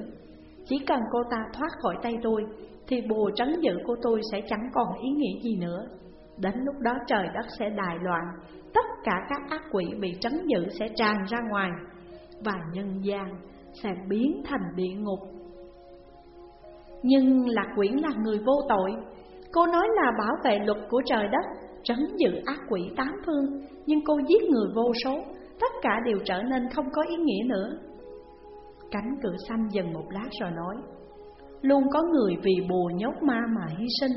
Chỉ cần cô ta thoát khỏi tay tôi, Thì bùa trấn giữ của tôi sẽ chẳng còn ý nghĩa gì nữa. Đến lúc đó trời đất sẽ đại loạn, Tất cả các ác quỷ bị trấn giữ sẽ tràn ra ngoài, Và nhân gian sẽ biến thành địa ngục. Nhưng Lạc Quyển là người vô tội. Cô nói là bảo vệ luật của trời đất, Trấn giữ ác quỷ tám phương, Nhưng cô giết người vô số, Tất cả đều trở nên không có ý nghĩa nữa. Cánh cửa xanh dần một lát rồi nói, Luôn có người vì bùa nhốt ma mà hy sinh.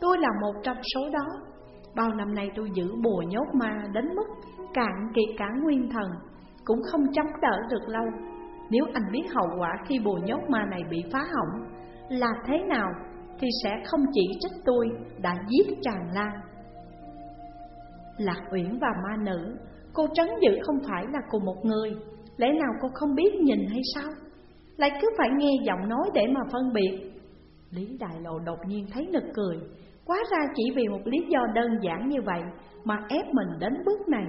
Tôi là một trong số đó. Bao năm nay tôi giữ bùa nhốt ma đến mức cạn kiệt cả nguyên thần, Cũng không chống đỡ được lâu. Nếu anh biết hậu quả khi bùa nhốt ma này bị phá hỏng Là thế nào, Thì sẽ không chỉ trách tôi, đã giết chàng lan. Lạc Uyển và ma nữ, Cô trấn giữ không phải là cùng một người, Lẽ nào cô không biết nhìn hay sao? Lại cứ phải nghe giọng nói để mà phân biệt. Lý Đại Lộ đột nhiên thấy nực cười Quá ra chỉ vì một lý do đơn giản như vậy Mà ép mình đến bước này.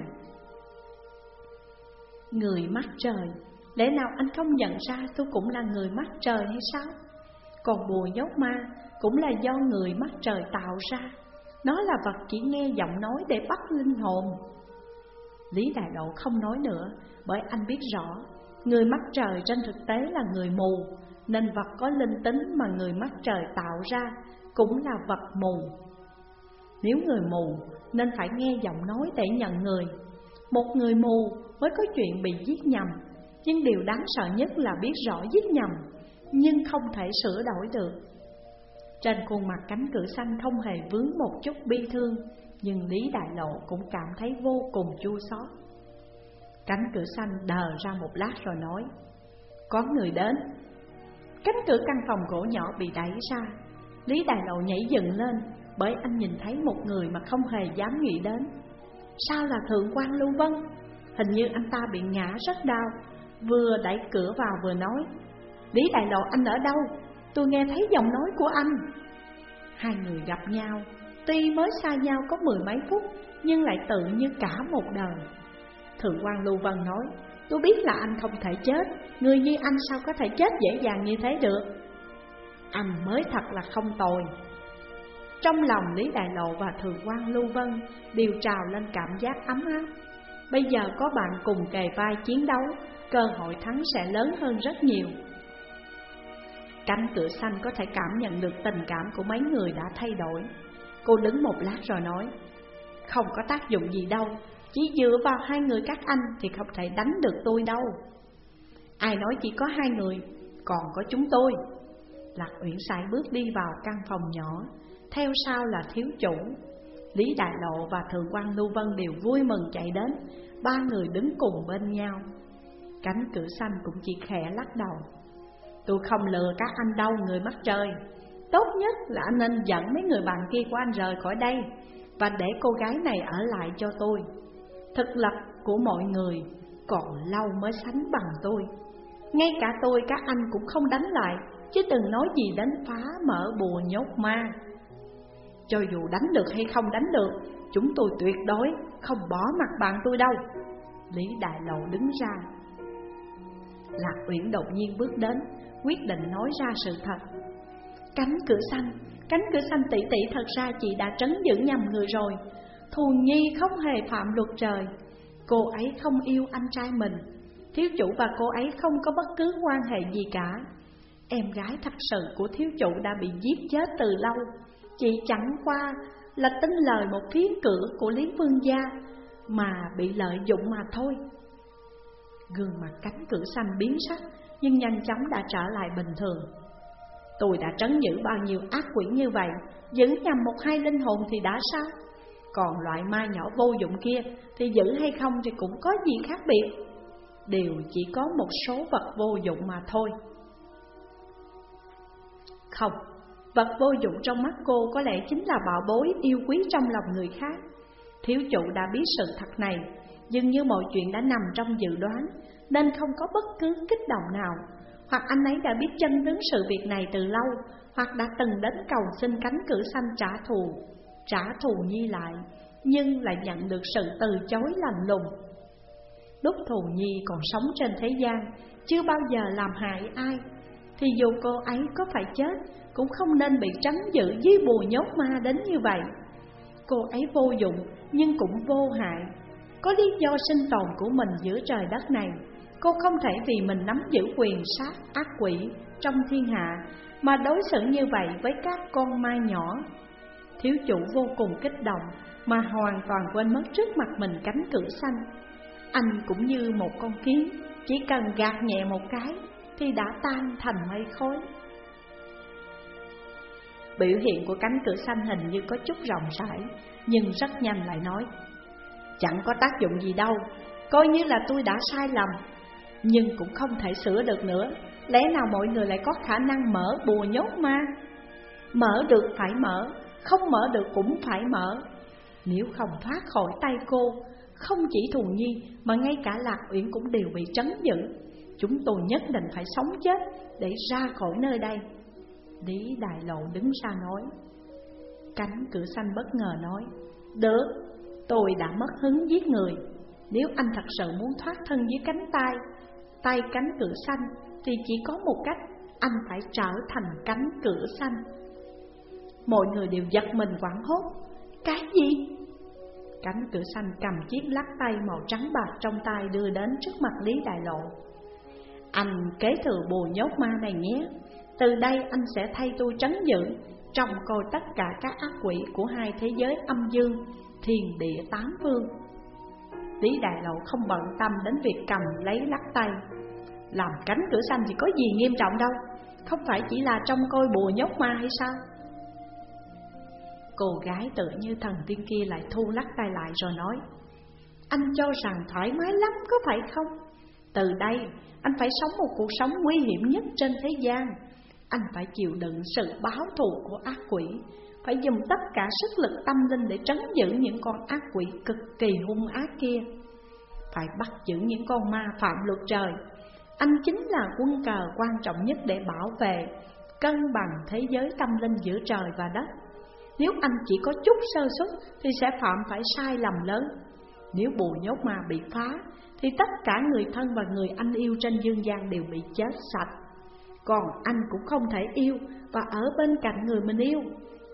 Người mắt trời, Lẽ nào anh không nhận ra tôi cũng là người mắt trời hay sao? Còn bùa nhốt ma Cũng là do người mắt trời tạo ra. Nó là vật chỉ nghe giọng nói để bắt linh hồn. Lý Đại Độ không nói nữa, Bởi anh biết rõ, Người mắt trời trên thực tế là người mù, Nên vật có linh tính mà người mắt trời tạo ra cũng là vật mù Nếu người mù nên phải nghe giọng nói để nhận người Một người mù mới có chuyện bị giết nhầm Nhưng điều đáng sợ nhất là biết rõ giết nhầm Nhưng không thể sửa đổi được Trên khuôn mặt cánh cửa xanh không hề vướng một chút bi thương nhưng Lý Đại Lộ cũng cảm thấy vô cùng chua xót. Cánh cửa xanh đờ ra một lát rồi nói, có người đến. Cánh cửa căn phòng gỗ nhỏ bị đẩy ra, Lý Đại Lộ nhảy dựng lên bởi anh nhìn thấy một người mà không hề dám nghĩ đến. Sao là Thượng quan Lưu Vân? Hình như anh ta bị ngã rất đau, vừa đẩy cửa vào vừa nói, Lý Đại Lộ anh ở đâu? Tôi nghe thấy giọng nói của anh. Hai người gặp nhau, Tuy mới xa nhau có mười mấy phút Nhưng lại tự như cả một đời Thượng quan Lưu Vân nói Tôi biết là anh không thể chết Người như anh sao có thể chết dễ dàng như thế được anh mới thật là không tồi. Trong lòng Lý Đại Lộ và Thượng quan Lưu Vân Đều trào lên cảm giác ấm áp. Bây giờ có bạn cùng kề vai chiến đấu, Cơ hội thắng sẽ lớn hơn rất nhiều. Cánh cửa xanh có thể cảm nhận được tình cảm của mấy người đã thay đổi. Cô đứng một lát rồi nói, Không có tác dụng gì đâu, Chỉ dựa vào hai người các anh Thì không thể đánh được tôi đâu. Ai nói chỉ có hai người, Còn có chúng tôi. Lạc Uyển sải bước đi vào căn phòng nhỏ. Theo sau là thiếu chủ. Lý Đại Lộ và Thượng quan Lưu Vân đều vui mừng chạy đến. Ba người đứng cùng bên nhau. Cánh cửa xanh cũng chỉ khẽ lắc đầu. Tôi không lừa các anh đâu, người mắt trời. Tốt nhất là anh nên dẫn mấy người bạn kia của anh rời khỏi đây Và để cô gái này ở lại cho tôi. Thực lực của mọi người còn lâu mới sánh bằng tôi. Ngay cả tôi, các anh cũng không đánh lại. Chứ đừng nói gì đến phá mở bùa nhốt ma. Cho dù đánh được hay không đánh được Chúng tôi tuyệt đối không bỏ mặt bạn tôi đâu. Lý Đại Lộ đứng ra. Lạc Uyển đột nhiên bước đến Quyết định nói ra sự thật. Cánh cửa xanh, cánh cửa xanh tỷ tỷ thật ra chị đã trấn giữ nhầm người rồi. Thù Nhi không hề phạm luật trời. Cô ấy không yêu anh trai mình. Thiếu chủ và cô ấy không có bất cứ quan hệ gì cả. Em gái thật sự của thiếu chủ đã bị giết chết từ lâu. Chỉ chẳng qua là tin lời một phía cửa của Lý Vương Gia Mà bị lợi dụng mà thôi. Gương mặt cánh cửa xanh biến sắc, Nhưng nhanh chóng đã trở lại bình thường. Tôi đã trấn giữ bao nhiêu ác quỷ như vậy, Giữ nhầm một hai linh hồn thì đã sao? Còn loại ma nhỏ vô dụng kia Thì giữ hay không thì cũng có gì khác biệt. Đều chỉ có một số vật vô dụng mà thôi. Không, vật vô dụng trong mắt cô có lẽ chính là bảo bối yêu quý trong lòng người khác. Thiếu chủ đã biết sự thật này Dường như mọi chuyện đã nằm trong dự đoán Nên không có bất cứ kích động nào. Hoặc anh ấy đã biết chân tướng sự việc này từ lâu Hoặc đã từng đến cầu xin cánh cửa xanh trả thù Trả thù Nhi lại Nhưng lại nhận được sự từ chối lành lùng. Lúc thù Nhi còn sống trên thế gian Chưa bao giờ làm hại ai. Thì dù cô ấy có phải chết, Cũng không nên bị trắng giữ dưới bùa nhốt ma đến như vậy. Cô ấy vô dụng, nhưng cũng vô hại. Có lý do sinh tồn của mình giữa trời đất này. Cô không thể vì mình nắm giữ quyền sát ác quỷ trong thiên hạ, Mà đối xử như vậy với các con ma nhỏ. Thiếu chủ vô cùng kích động, Mà hoàn toàn quên mất trước mặt mình cánh cửa xanh. Anh cũng như một con kiến, Chỉ cần gạt nhẹ một cái thì đã tan thành mây khối. Biểu hiện của cánh cửa xanh hình như có chút rộng rãi, Nhưng rất nhanh lại nói, Chẳng có tác dụng gì đâu, Coi như là tôi đã sai lầm, Nhưng cũng không thể sửa được nữa. Lẽ nào mọi người lại có khả năng mở bùa nhốt ma Mở được phải mở, Không mở được cũng phải mở. Nếu không thoát khỏi tay cô, Không chỉ Thù Nhi Mà ngay cả Lạc Uyển cũng đều bị trấn giữ. Chúng tôi nhất định phải sống chết Để ra khỏi nơi đây. Lý Đại Lộ đứng ra nói. Cánh cửa xanh bất ngờ nói Được, tôi đã mất hứng giết người. Nếu anh thật sự muốn thoát thân dưới cánh tay Tay cánh cửa xanh Thì chỉ có một cách Anh phải trở thành cánh cửa xanh. Mọi người đều giật mình hoảng hốt. Cái gì? Cánh cửa xanh cầm chiếc lắc tay màu trắng bạc trong tay đưa đến trước mặt Lý Đại Lộ. Anh kế thừa bùa nhốt ma này nhé. Từ đây anh sẽ thay tôi trấn giữ Trong coi tất cả các ác quỷ của hai thế giới âm dương Thiền địa tám phương Lý Đại Lộ không bận tâm đến việc cầm lấy lắc tay. Làm cánh cửa xanh thì có gì nghiêm trọng đâu, Không phải chỉ là trong coi bùa nhốt ma hay sao? Cô gái tự như thần tiên kia lại thu lắc tay lại rồi nói, Anh cho rằng thoải mái lắm có phải không? Từ đây anh phải sống một cuộc sống nguy hiểm nhất trên thế gian. Anh phải chịu đựng sự báo thù của ác quỷ. Phải dùng tất cả sức lực tâm linh để trấn giữ những con ác quỷ cực kỳ hung ác kia. Phải bắt giữ những con ma phạm luật trời. Anh chính là quân cờ quan trọng nhất để bảo vệ, Cân bằng thế giới tâm linh giữa trời và đất. Nếu anh chỉ có chút sơ suất thì sẽ phạm phải sai lầm lớn. Nếu bù nhốt ma bị phá thì tất cả người thân và người anh yêu trên dương gian đều bị chết sạch còn anh cũng không thể yêu và ở bên cạnh người mình yêu,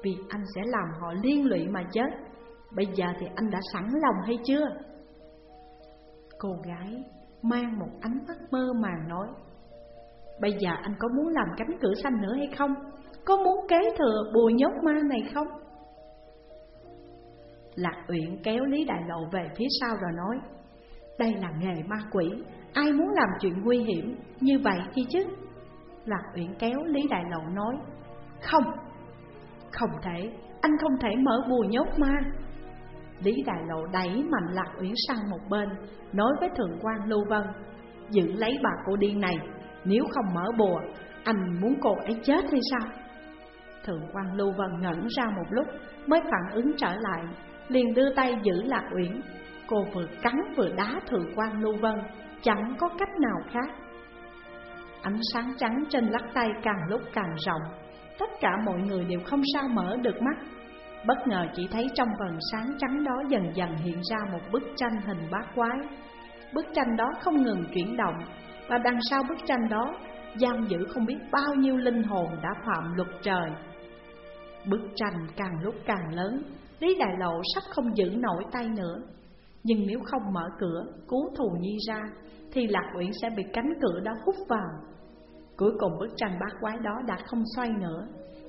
Vì anh sẽ làm họ liên lụy mà chết Bây giờ thì anh đã sẵn lòng hay chưa? Cô gái mang một ánh mắt mơ màng nói, Bây giờ anh có muốn làm cánh cửa xanh nữa hay không? Có muốn kế thừa bùa nhốt ma này không? Lạc Uyển kéo Lý Đại Lộ về phía sau rồi nói đây là nghề ma quỷ. Ai muốn làm chuyện nguy hiểm như vậy chi chứ. Lạc Uyển kéo Lý Đại Lộ nói Không, không thể, anh không thể mở bùa nhốt ma. Lý Đại Lộ đẩy mạnh Lạc Uyển sang một bên Nói với Thượng quan Lưu Vân Giữ lấy bà cô điên này Nếu không mở bùa Anh muốn cô ấy chết hay sao? Thượng quan Lưu Vân ngẩn ra một lúc Mới phản ứng trở lại Liền đưa tay giữ Lạc Uyển. Cô vừa cắn vừa đá Thượng quan Lưu Vân, Chẳng có cách nào khác. Ánh sáng trắng trên lắc tay càng lúc càng rộng, Tất cả mọi người đều không sao mở được mắt. Bất ngờ chỉ thấy trong vầng sáng trắng đó dần dần hiện ra một bức tranh hình bát quái. Bức tranh đó không ngừng chuyển động, Và đằng sau bức tranh đó, giam giữ không biết bao nhiêu linh hồn đã phạm luật trời. Bức tranh càng lúc càng lớn, Lý Đại Lộ sắp không giữ nổi tay nữa. Nhưng nếu không mở cửa cứu thù nhi ra, Thì Lạc Uyển sẽ bị cánh cửa đó hút vào. Cuối cùng bức tranh bát quái đó đã không xoay nữa.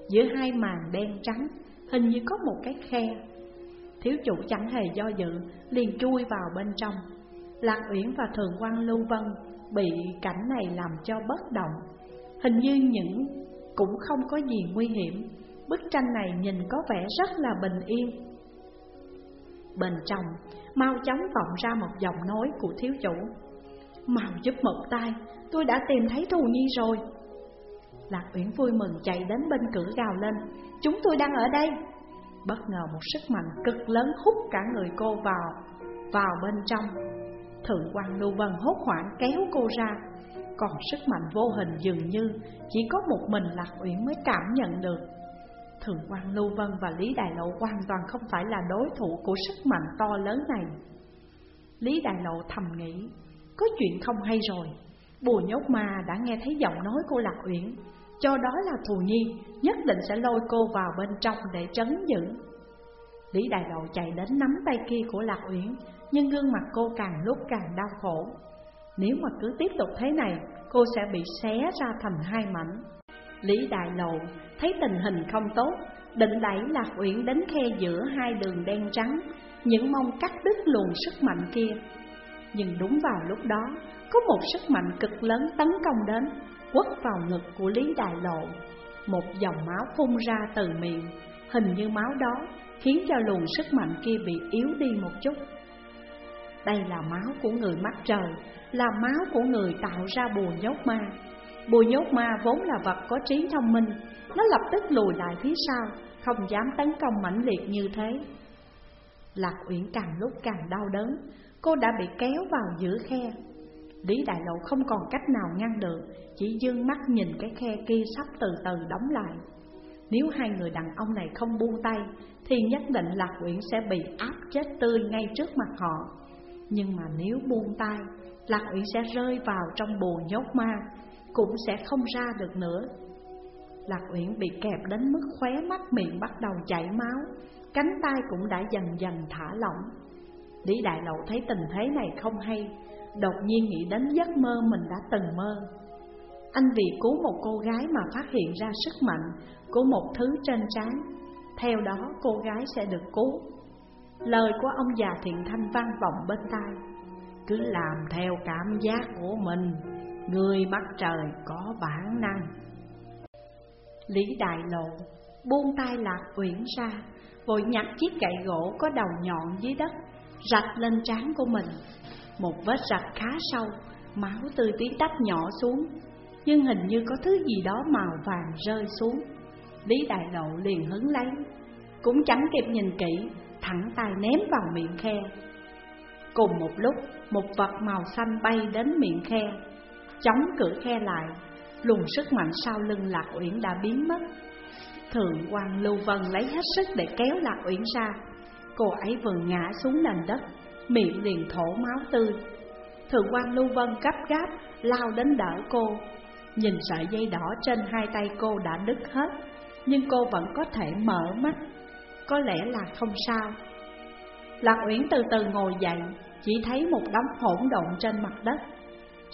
Giữa hai màn đen trắng, Hình như có một cái khe. Thiếu chủ chẳng hề do dự, Liền chui vào bên trong. Lạc Uyển và Thường quan Lưu Vân Bị cảnh này làm cho bất động. Hình như những cũng không có gì nguy hiểm. Bức tranh này nhìn có vẻ rất là bình yên. Bên trong Mau chóng vọng ra một giọng nói của thiếu chủ. Mau giúp một tay, Tôi đã tìm thấy Thù Nhi rồi. Lạc Uyển vui mừng chạy đến bên cửa gào lên. Chúng tôi đang ở đây. Bất ngờ một sức mạnh cực lớn hút cả người cô vào Vào bên trong. Thượng quan Lưu Vân hốt hoảng kéo cô ra. Còn sức mạnh vô hình dường như Chỉ có một mình Lạc Uyển mới cảm nhận được. Thượng quan Lưu Vân và Lý Đại Lộ hoàn toàn không phải là đối thủ của sức mạnh to lớn này. Lý Đại Lộ thầm nghĩ, Có chuyện không hay rồi. Bùa nhốt ma đã nghe thấy giọng nói của Lạc Uyển, Cho đó là Thù Nhi, Nhất định sẽ lôi cô vào bên trong để trấn giữ. Lý Đại Lộ chạy đến nắm tay kia của Lạc Uyển, Nhưng gương mặt cô càng lúc càng đau khổ. Nếu mà cứ tiếp tục thế này, Cô sẽ bị xé ra thành hai mảnh. Lý Đại Lộ thấy tình hình không tốt, Định đẩy Lạc Uyển đến khe giữa hai đường đen trắng, Những mong cắt đứt luồng sức mạnh kia. Nhưng đúng vào lúc đó, Có một sức mạnh cực lớn tấn công đến, Quất vào ngực của Lý Đại Lộ. Một dòng máu phun ra từ miệng, Hình như máu đó khiến cho luồng sức mạnh kia bị yếu đi một chút. Đây là máu của người mắt trời, Là máu của người tạo ra bùa nhốt ma. Bùi nhốt ma vốn là vật có trí thông minh. Nó lập tức lùi lại phía sau, Không dám tấn công mãnh liệt như thế. Lạc Uyển càng lúc càng đau đớn. Cô đã bị kéo vào giữa khe. Lý Đại Lộ không còn cách nào ngăn được, Chỉ dương mắt nhìn cái khe kia sắp từ từ đóng lại. Nếu hai người đàn ông này không buông tay, Thì nhất định Lạc Uyển sẽ bị áp chết tươi ngay trước mặt họ. Nhưng mà nếu buông tay, Lạc Uyển sẽ rơi vào trong bồ nhốt ma. Cũng sẽ không ra được nữa. Lạc Uyển bị kẹp đến mức khóe mắt miệng bắt đầu chảy máu, Cánh tay cũng đã dần dần thả lỏng. Lý Đại Lộ thấy tình thế này không hay, Đột nhiên nghĩ đến giấc mơ mình đã từng mơ. Anh vì cứu một cô gái mà phát hiện ra sức mạnh của một thứ trên trán, Theo đó cô gái sẽ được cứu. Lời của ông già thiện thanh vang vọng bên tai, Cứ làm theo cảm giác của mình. Người mắt trời có bản năng Lý Đại Lộ buông tay lạc uyển ra Vội nhặt chiếc gậy gỗ có đầu nhọn dưới đất Rạch lên trán của mình một vết rạch khá sâu, máu tươi tí tách nhỏ xuống, nhưng hình như có thứ gì đó màu vàng rơi xuống. Lý Đại Lộ liền hứng lấy, cũng chẳng kịp nhìn kỹ, thẳng tay ném vào miệng khe. Cùng một lúc, một vật màu xanh bay đến miệng khe, chống cửa khe lại, luồng sức mạnh sau lưng Lạc Uyển đã biến mất. Thượng quan Lưu Vân lấy hết sức để kéo Lạc Uyển ra, cô ấy vừa ngã xuống nền đất, miệng liền thổ máu tươi. Thượng quan Lưu Vân gấp gáp lao đến đỡ cô, nhìn sợi dây đỏ trên hai tay cô đã đứt hết, nhưng cô vẫn có thể mở mắt, có lẽ là không sao. Lạc Uyển từ từ ngồi dậy, chỉ thấy một đống hỗn độn trên mặt đất.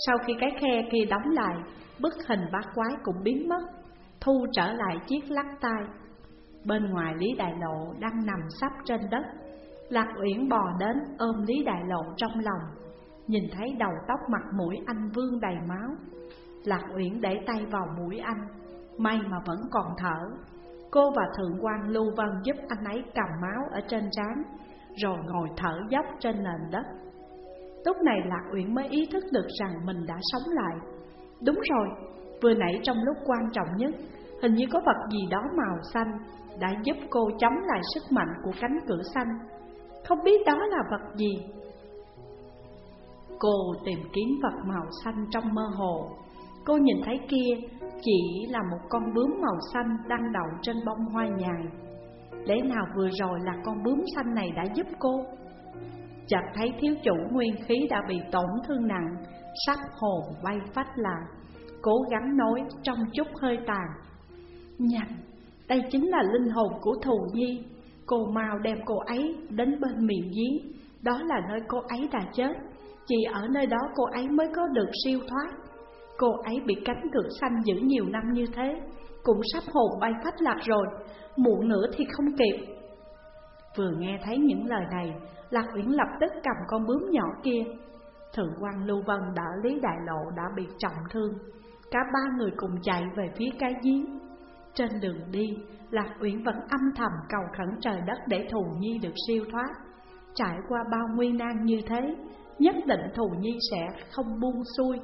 Sau khi cái khe kia đóng lại, bức hình bát quái cũng biến mất, thu trở lại chiếc lắc tay. Bên ngoài Lý Đại Lộ đang nằm sắp trên đất, Lạc Uyển bò đến ôm Lý Đại Lộ trong lòng Nhìn thấy đầu tóc mặt mũi anh vương đầy máu. Lạc Uyển để tay vào mũi anh May mà vẫn còn thở. Cô và Thượng quan Lưu Vân giúp anh ấy cầm máu ở trên trán Rồi ngồi thở dốc trên nền đất. Lúc này Lạc Uyển mới ý thức được rằng mình đã sống lại Đúng rồi, vừa nãy trong lúc quan trọng nhất Hình như có vật gì đó màu xanh Đã giúp cô chống lại sức mạnh của cánh cửa xanh không biết đó là vật gì. Cô tìm kiếm vật màu xanh trong mơ hồ. Cô nhìn thấy kia chỉ là một con bướm màu xanh đang đậu trên bông hoa nhài. Lẽ nào vừa rồi là con bướm xanh này đã giúp cô? Chợt thấy thiếu chủ nguyên khí đã bị tổn thương nặng, sắp hồn bay phách lạc. cố gắng nói trong chút hơi tàn. Nhanh, đây chính là linh hồn của thù nhi. Cô mau đem cô ấy đến bên miệng giếng Đó là nơi cô ấy đã chết. Chỉ ở nơi đó cô ấy mới có được siêu thoát. Cô ấy bị cánh cửa xanh giữ nhiều năm như thế Cũng sắp hồn bay phách lạc rồi. Muộn nữa thì không kịp. Vừa nghe thấy những lời này Lạc Uyển lập tức cầm con bướm nhỏ kia Thượng quan Lưu Vân đỡ Lý Đại Lộ đã bị trọng thương Cả ba người cùng chạy về phía cái giếng Trên đường đi Lạc Uyển vẫn âm thầm cầu khẩn trời đất để Thù Nhi được siêu thoát. Trải qua bao nguy nan như thế, nhất định Thù Nhi sẽ không buông xuôi.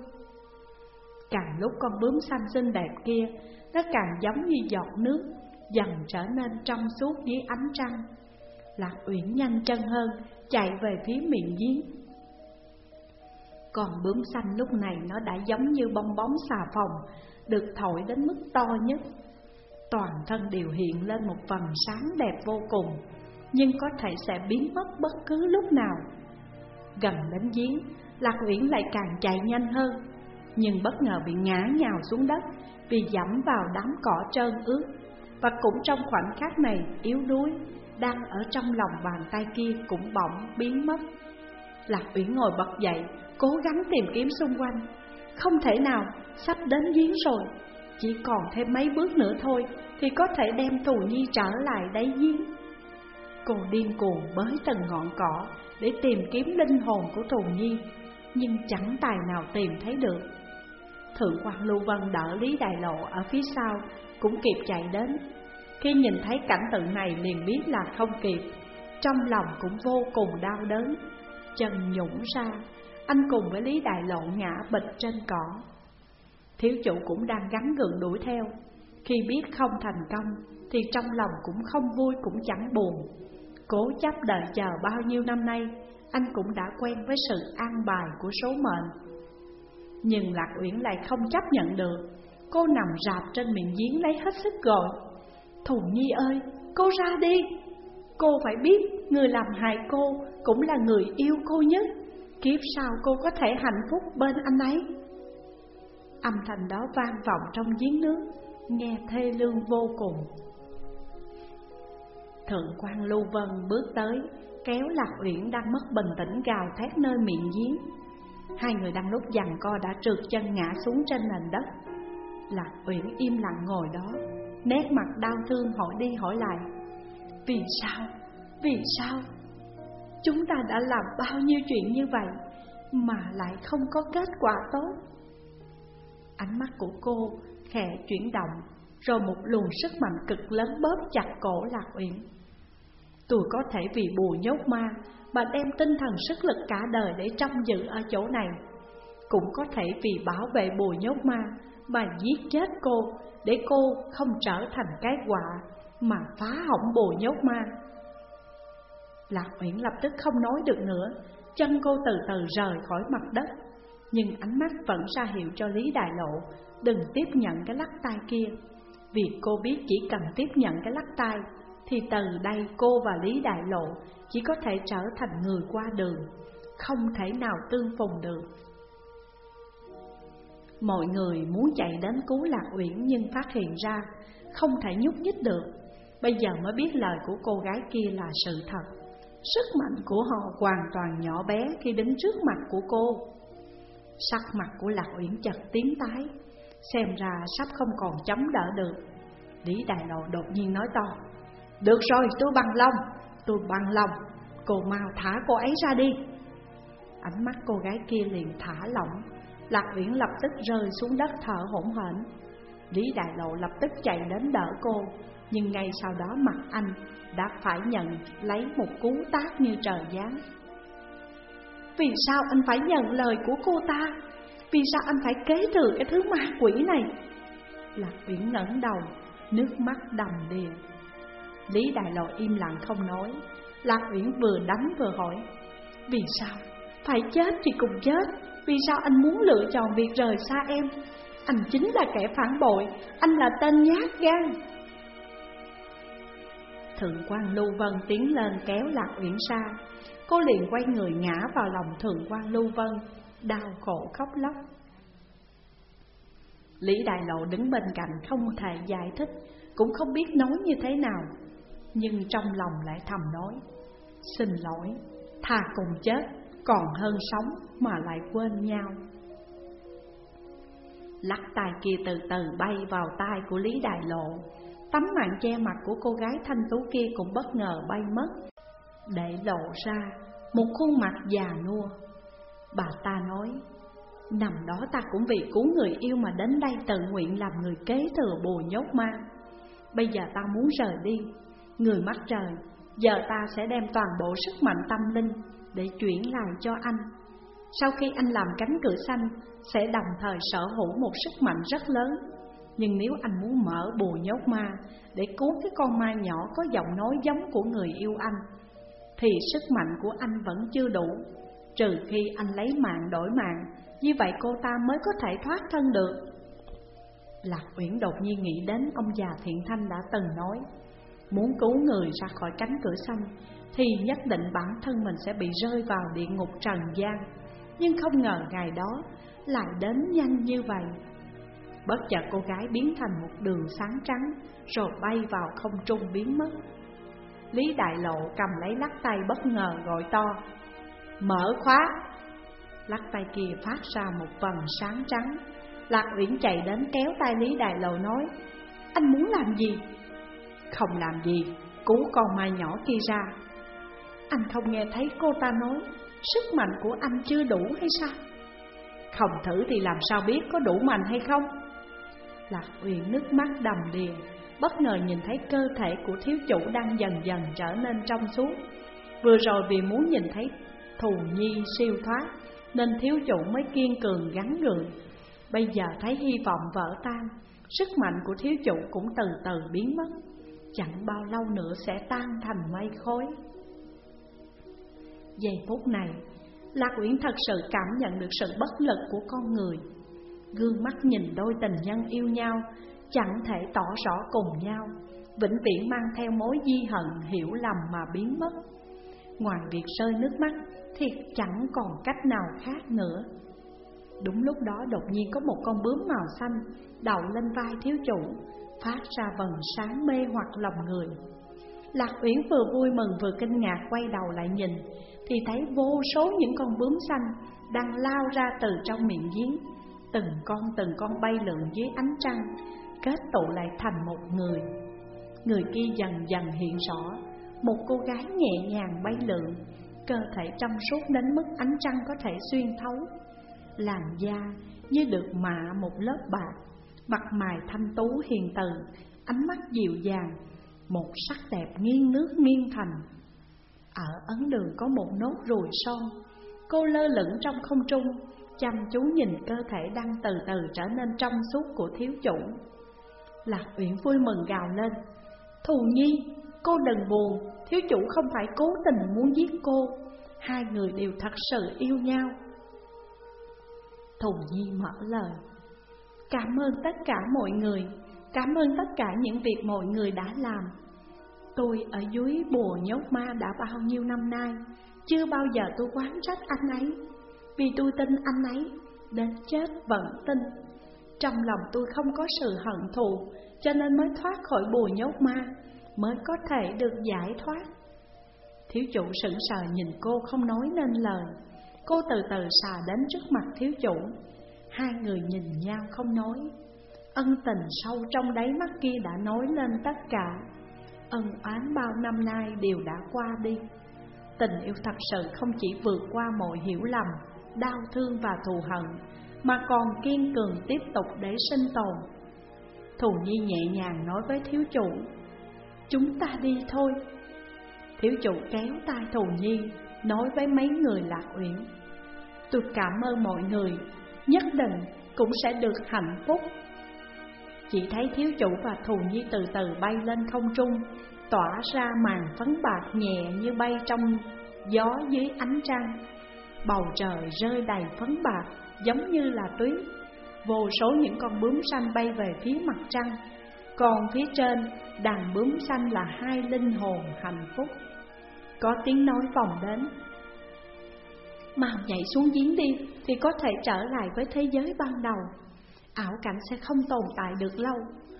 Càng lúc con bướm xanh xinh đẹp kia, nó càng giống như giọt nước, dần trở nên trong suốt dưới ánh trăng. Lạc Uyển nhanh chân hơn, chạy về phía miệng giếng. Còn bướm xanh lúc này nó đã giống như bong bóng xà phòng, được thổi đến mức to nhất toàn thân đều hiện lên một vầng sáng đẹp vô cùng, nhưng có thể sẽ biến mất bất cứ lúc nào. Gần đến giếng, Lạc Uyển lại càng chạy nhanh hơn, nhưng bất ngờ bị ngã nhào xuống đất vì dẫm vào đám cỏ trơn ướt. Và cũng trong khoảnh khắc này, yếu đuối, đang ở trong lòng bàn tay kia cũng bỗng biến mất. Lạc Uyển ngồi bật dậy, cố gắng tìm kiếm xung quanh. Không thể nào, sắp đến giếng rồi, chỉ còn thêm mấy bước nữa thôi Thì có thể đem Thù Nhi trở lại đáy giếng Cô điên cuồng bới từng ngọn cỏ Để tìm kiếm linh hồn của Thù Nhi Nhưng chẳng tài nào tìm thấy được Thượng quan Lưu Vân đỡ Lý Đại Lộ ở phía sau cũng kịp chạy đến khi nhìn thấy cảnh tượng này liền biết là không kịp. Trong lòng cũng vô cùng đau đớn. Chân nhũng ra, Anh cùng với Lý Đại Lộ ngã bịch trên cỏ. Thiếu chủ cũng đang gắn gượng đuổi theo. Khi biết không thành công, Thì trong lòng cũng không vui cũng chẳng buồn. Cố chấp đợi chờ bao nhiêu năm nay, Anh cũng đã quen với sự an bài của số mệnh. Nhưng Lạc Uyển lại không chấp nhận được. Cô nằm rạp trên miệng giếng lấy hết sức gọi. Thù Nhi ơi, cô ra đi. Cô phải biết người làm hại cô cũng là người yêu cô nhất. Kiếp sau cô có thể hạnh phúc bên anh ấy. Âm thanh đó vang vọng trong giếng nước Nghe thê lương vô cùng. Thượng quan Lưu Vân bước tới Kéo Lạc Uyển đang mất bình tĩnh gào thét nơi miệng giếng. Hai người đang lúc giằng co đã trượt chân ngã xuống trên nền đất. Lạc Uyển im lặng ngồi đó. Nét mặt đau thương hỏi đi hỏi lại Vì sao? Vì sao? Chúng ta đã làm bao nhiêu chuyện như vậy Mà lại không có kết quả tốt Ánh mắt của cô khẽ chuyển động, Rồi một luồng sức mạnh cực lớn bóp chặt cổ Lạc Uyển Tôi có thể vì bùa nhốt ma Mà đem tinh thần sức lực cả đời để trông giữ ở chỗ này Cũng có thể vì bảo vệ bùa nhốt ma Mà giết chết cô để cô không trở thành cái quạ Mà phá hỏng bồ nhốt ma Lạc Uyển lập tức không nói được nữa Chân cô từ từ rời khỏi mặt đất Nhưng ánh mắt vẫn ra hiệu cho Lý Đại Lộ Đừng tiếp nhận cái lắc tay kia Vì cô biết chỉ cần tiếp nhận cái lắc tay thì từ đây cô và Lý Đại Lộ chỉ có thể trở thành người qua đường, không thể nào tương phùng được. Mọi người muốn chạy đến cứu Lạc Uyển nhưng phát hiện ra không thể nhúc nhích được. Bây giờ mới biết lời của cô gái kia là sự thật. Sức mạnh của họ hoàn toàn nhỏ bé khi đứng trước mặt của cô. Sắc mặt của Lạc Uyển chật tím tái, xem ra sắp không còn chống đỡ được. Lý Đại Lộ đột nhiên nói to được rồi tôi bằng lòng Tôi bằng lòng Cô mau thả cô ấy ra đi Ánh mắt cô gái kia liền thả lỏng Lạc Uyển lập tức rơi xuống đất thở hổn hển Lý Đại Lộ lập tức chạy đến đỡ cô Nhưng ngay sau đó mặt anh đã phải nhận lấy một cú tát như trời giáng Vì sao anh phải nhận lời của cô ta? Vì sao anh phải kế thừa cái thứ ma quỷ này? Lạc Uyển ngẩng đầu, nước mắt đầm đìa Lý Đại Lộ im lặng không nói Lạc Uyển vừa đánh vừa hỏi Vì sao? Phải chết thì cùng chết vì sao anh muốn lựa chọn việc rời xa em? Anh chính là kẻ phản bội. Anh là tên nhát gan. Thượng quan Lưu Vân tiến lên kéo Lạc Uyển Sa, Cô liền quay người ngã vào lòng Thượng quan Lưu Vân Đau khổ khóc lóc. Lý Đại Lộ đứng bên cạnh không thể giải thích Cũng không biết nói như thế nào nhưng trong lòng lại thầm nói Xin lỗi, thà cùng chết còn hơn sống mà lại quên nhau. Lắc tay kia từ từ bay vào tai của Lý Đại Lộ. Tấm màn che mặt của cô gái thanh tú kia cũng bất ngờ bay mất Để lộ ra một khuôn mặt già nua. Bà ta nói Nằm đó ta cũng vì cứu người yêu mà đến đây tự nguyện làm người kế thừa bùa nhốt ma. Bây giờ ta muốn rời đi. Người mắt trời, giờ ta sẽ đem toàn bộ sức mạnh tâm linh để chuyển lại cho anh. Sau khi anh làm cánh cửa xanh, sẽ đồng thời sở hữu một sức mạnh rất lớn. Nhưng nếu anh muốn mở bùa nhốt ma để cứu cái con ma nhỏ có giọng nói giống của người yêu anh, thì sức mạnh của anh vẫn chưa đủ. Trừ khi anh lấy mạng đổi mạng, như vậy cô ta mới có thể thoát thân được. Lạc Uyển đột nhiên nghĩ đến ông già Thiện Thanh đã từng nói Muốn cứu người ra khỏi cánh cửa xanh thì nhất định bản thân mình sẽ bị rơi vào địa ngục trần gian. Nhưng không ngờ ngày đó lại đến nhanh như vậy. Bất chợt cô gái biến thành một đường sáng trắng Rồi bay vào không trung biến mất. Lý Đại Lộ cầm lấy lắc tay bất ngờ gọi to Mở khóa! Lắc tay kia phát ra một vầng sáng trắng. Lạc Uyển chạy đến kéo tay Lý Đại Lộ nói Anh muốn làm gì? Không làm gì, cứu con mai nhỏ kia ra. Anh không nghe thấy cô ta nói, Sức mạnh của anh chưa đủ hay sao? Không thử thì làm sao biết có đủ mạnh hay không? Lạc Uyển nước mắt đầm đìa, Bất ngờ nhìn thấy cơ thể của thiếu chủ đang dần dần trở nên trong suốt Vừa rồi vì muốn nhìn thấy thù nhi siêu thoát, Nên thiếu chủ mới kiên cường gắn gượng Bây giờ thấy hy vọng vỡ tan, Sức mạnh của thiếu chủ cũng từ từ biến mất Chẳng bao lâu nữa sẽ tan thành mây khói Giây phút này, Lạc Uyển thật sự cảm nhận được sự bất lực của con người. Gương mắt nhìn đôi tình nhân yêu nhau, Chẳng thể tỏ rõ cùng nhau, Vĩnh viễn mang theo mối di hận hiểu lầm mà biến mất. Ngoài việc rơi nước mắt, thì chẳng còn cách nào khác nữa. Đúng lúc đó đột nhiên có một con bướm màu xanh đậu lên vai thiếu chủ, Phát ra vần sáng mê hoặc lòng người. Lạc Uyển vừa vui mừng vừa kinh ngạc quay đầu lại nhìn thì thấy vô số những con bướm xanh đang lao ra từ trong miệng giếng. Từng con từng con bay lượn dưới ánh trăng, Kết tụ lại thành một người. Người kia dần dần hiện rõ, Một cô gái nhẹ nhàng bay lượn, Cơ thể trong suốt đến mức ánh trăng có thể xuyên thấu, Làn da như được mạ một lớp bạc, Mặt mày thanh tú hiền từ, Ánh mắt dịu dàng, Một sắc đẹp nghiêng nước nghiêng thành ở ấn đường có một nốt ruồi son. Cô lơ lửng trong không trung Chăm chú nhìn cơ thể đang từ từ trở nên trong suốt của thiếu chủ. Lạc Uyển vui mừng gào lên. Thù nhi, cô đừng buồn Thiếu chủ không phải cố tình muốn giết cô. Hai người đều thật sự yêu nhau. Thù nhi mở lời. Cảm ơn tất cả mọi người Cảm ơn tất cả những việc mọi người đã làm. Tôi ở dưới bùa nhốt ma đã bao nhiêu năm nay, Chưa bao giờ tôi quán trách anh ấy. Vì tôi tin anh ấy Đến chết vẫn tin. Trong lòng tôi không có sự hận thù, Cho nên mới thoát khỏi bùa nhốt ma, Mới có thể được giải thoát. Thiếu chủ sững sờ nhìn cô không nói nên lời. Cô từ từ xà đến trước mặt thiếu chủ. Hai người nhìn nhau không nói. Ân tình sâu trong đáy mắt kia đã nói lên tất cả. Ân oán bao năm nay đều đã qua đi. Tình yêu thật sự không chỉ vượt qua mọi hiểu lầm, đau thương và thù hận Mà còn kiên cường tiếp tục để sinh tồn. Thù Nhi nhẹ nhàng nói với thiếu chủ Chúng ta đi thôi. Thiếu chủ kéo tay Thù Nhi Nói với mấy người lạc uyển Tôi cảm ơn mọi người Nhất định cũng sẽ được hạnh phúc. Chỉ thấy thiếu chủ và Thù Nhi từ từ bay lên không trung, Tỏa ra màn phấn bạc nhẹ như bay trong gió dưới ánh trăng. Bầu trời rơi đầy phấn bạc, giống như là tuyết. Vô số những con bướm xanh bay về phía mặt trăng, Còn phía trên, đàn bướm xanh là hai linh hồn hạnh phúc. Có tiếng nói vòng đến, Mau nhảy xuống giếng đi, Thì có thể trở lại với thế giới ban đầu. Ảo cảnh sẽ không tồn tại được lâu.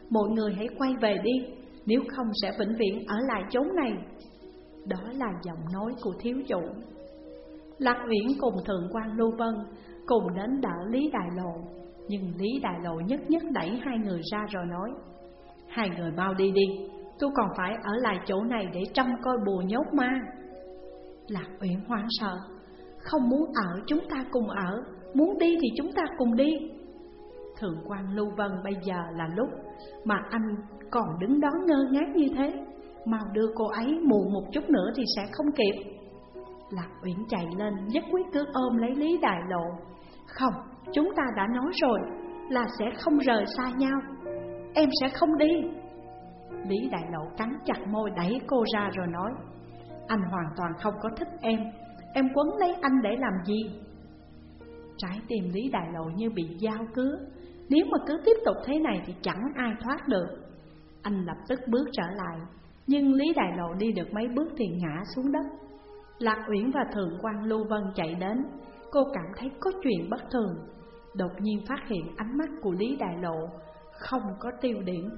Mọi người hãy quay về đi. Nếu không sẽ vĩnh viễn ở lại chốn này. Đó là giọng nói của thiếu chủ. Lạc Uyển cùng Thượng quan Lưu Vân Cùng đến đỡ Lý Đại Lộ. Nhưng Lý Đại Lộ nhất nhất đẩy hai người ra rồi nói, Hai người mau đi đi. Tôi còn phải ở lại chỗ này để trông coi bùa nhốt ma. Lạc Uyển hoảng sợ, Không muốn ở, chúng ta cùng ở. Muốn đi thì chúng ta cùng đi. Thượng quan Lưu Vân bây giờ là lúc Mà anh còn đứng đó ngơ ngác như thế. Mau đưa cô ấy muộn một chút nữa thì sẽ không kịp. Lạc Uyển chạy lên nhất quyết cứ ôm lấy Lý Đại Lộ. Không, chúng ta đã nói rồi Là sẽ không rời xa nhau. Em sẽ không đi. Lý Đại Lộ cắn chặt môi đẩy cô ra rồi nói Anh hoàn toàn không có thích em. Em quấn lấy anh để làm gì? Trái tim Lý Đại Lộ như bị dao cứa. Nếu mà cứ tiếp tục thế này thì chẳng ai thoát được. Anh lập tức bước trở lại Nhưng Lý Đại Lộ đi được mấy bước thì ngã xuống đất. Lạc Uyển và Thượng quan Lưu Vân chạy đến Cô cảm thấy có chuyện bất thường. Đột nhiên phát hiện ánh mắt của Lý Đại Lộ Không có tiêu điểm.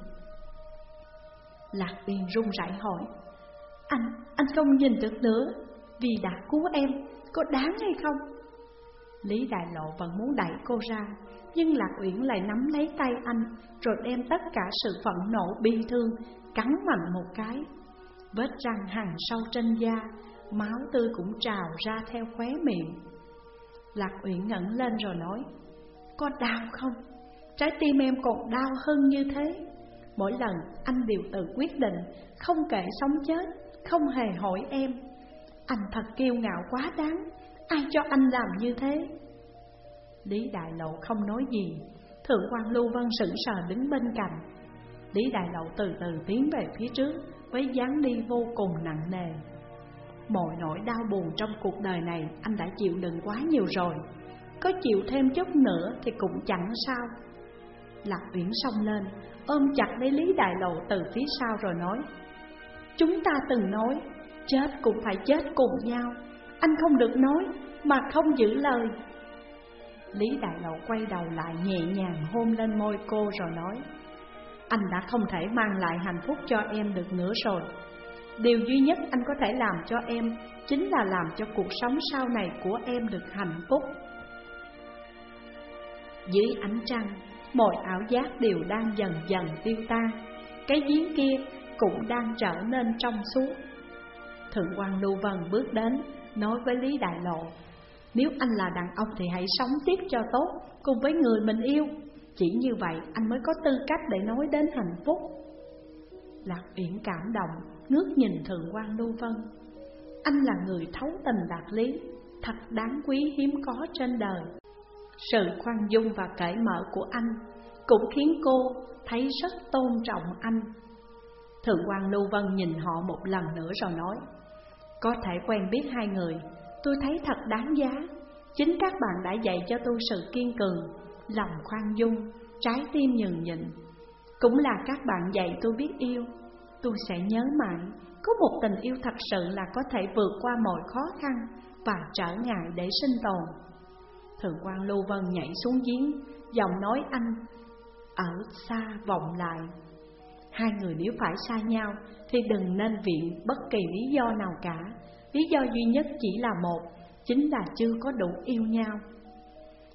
Lạc Uyển run rẩy hỏi Anh, anh không nhìn được nữa Vì đã cứu em, có đáng hay không? Lý Đại Lộ vẫn muốn đẩy cô ra nhưng Lạc Uyển lại nắm lấy tay anh, Rồi đem tất cả sự phẫn nộ, bi thương Cắn mạnh một cái. Vết răng hằn sâu trên da, Máu tươi cũng trào ra theo khóe miệng. Lạc Uyển ngẩng lên rồi nói, Có đau không? Trái tim em còn đau hơn như thế. Mỗi lần anh đều tự quyết định Không kể sống chết, Không hề hỏi em. Anh thật kiêu ngạo quá đáng, Ai cho anh làm như thế? Lý Đại Lộ không nói gì. Thượng quan Lưu Vân sững sờ đứng bên cạnh. Lý Đại Lộ từ từ tiến về phía trước, Với dáng đi vô cùng nặng nề. Mọi nỗi đau buồn trong cuộc đời này Anh đã chịu đựng quá nhiều rồi. Có chịu thêm chút nữa thì cũng chẳng sao. Lạc Uyển xông lên, Ôm chặt lấy Lý Đại Lộ từ phía sau rồi nói, Chúng ta từng nói, Chết cũng phải chết cùng nhau. Anh không được nói Mà không giữ lời. Lý Đại Lộ quay đầu lại nhẹ nhàng hôn lên môi cô rồi nói, Anh đã không thể mang lại hạnh phúc cho em được nữa rồi. Điều duy nhất anh có thể làm cho em Chính là làm cho cuộc sống sau này của em được hạnh phúc. Dưới ánh trăng, Mọi ảo giác đều đang dần dần tiêu tan. Cái giếng kia cũng đang trở nên trong suốt. Thượng quan Lưu Vân bước đến, Nói với Lý Đại Lộ nếu anh là đàn ông thì hãy sống tiếp cho tốt, Cùng với người mình yêu. Chỉ như vậy anh mới có tư cách để nói đến hạnh phúc. Lạc Uyển cảm động, Ngước nhìn Thượng quan Lưu Vân. Anh là người thấu tình đạt lý, Thật đáng quý hiếm có trên đời. Sự khoan dung và cởi mở của anh Cũng khiến cô thấy rất tôn trọng anh. Thượng quan Lưu Vân nhìn họ một lần nữa rồi nói, Có thể quen biết hai người Tôi thấy thật đáng giá. Chính các bạn đã dạy cho tôi sự kiên cường, Lòng khoan dung, Trái tim nhường nhịn. Cũng là các bạn dạy tôi biết yêu. Tôi sẽ nhớ mãi, Có một tình yêu thật sự là có thể vượt qua mọi khó khăn Và trở ngại để sinh tồn. Thượng quan Lưu Vân nhảy xuống giếng, Giọng nói anh, Ở xa vọng lại. Hai người nếu phải xa nhau Thì đừng nên viện bất kỳ lý do nào cả. Lý do duy nhất chỉ là một Chính là chưa có đủ yêu nhau.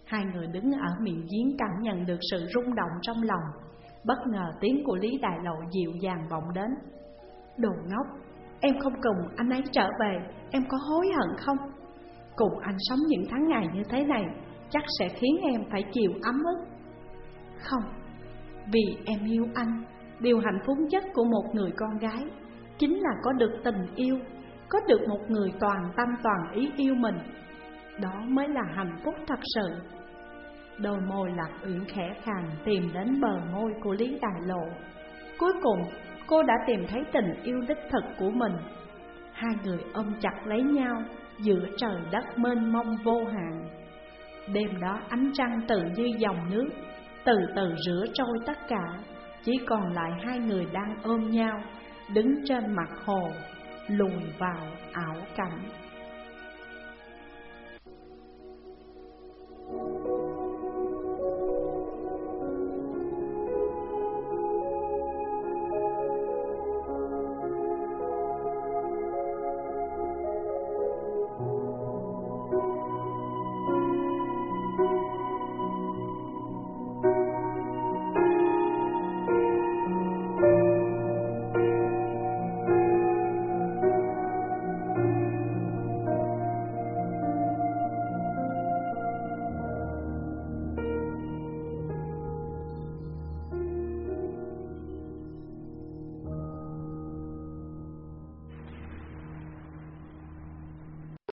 Hai người đứng ở miệng giếng cảm nhận được sự rung động trong lòng. Bất ngờ tiếng của Lý Đại Lộ dịu dàng vọng đến. Đồ ngốc, em không cùng anh ấy trở về, em có hối hận không? Cùng anh sống những tháng ngày như thế này Chắc sẽ khiến em phải chịu ấm ức. Không, vì em yêu anh Điều hạnh phúc nhất của một người con gái Chính là có được tình yêu. Có được một người toàn tâm toàn ý yêu mình, Đó mới là hạnh phúc thật sự. Đôi môi lạc uyển khẽ khàng tìm đến bờ môi của Lý Đại Lộ. Cuối cùng, cô đã tìm thấy tình yêu đích thực của mình. Hai người ôm chặt lấy nhau giữa trời đất mênh mông vô hạn. Đêm đó ánh trăng tự như dòng nước, Từ từ rửa trôi tất cả, Chỉ còn lại hai người đang ôm nhau, Đứng trên mặt hồ lùi vào ảo cảnh.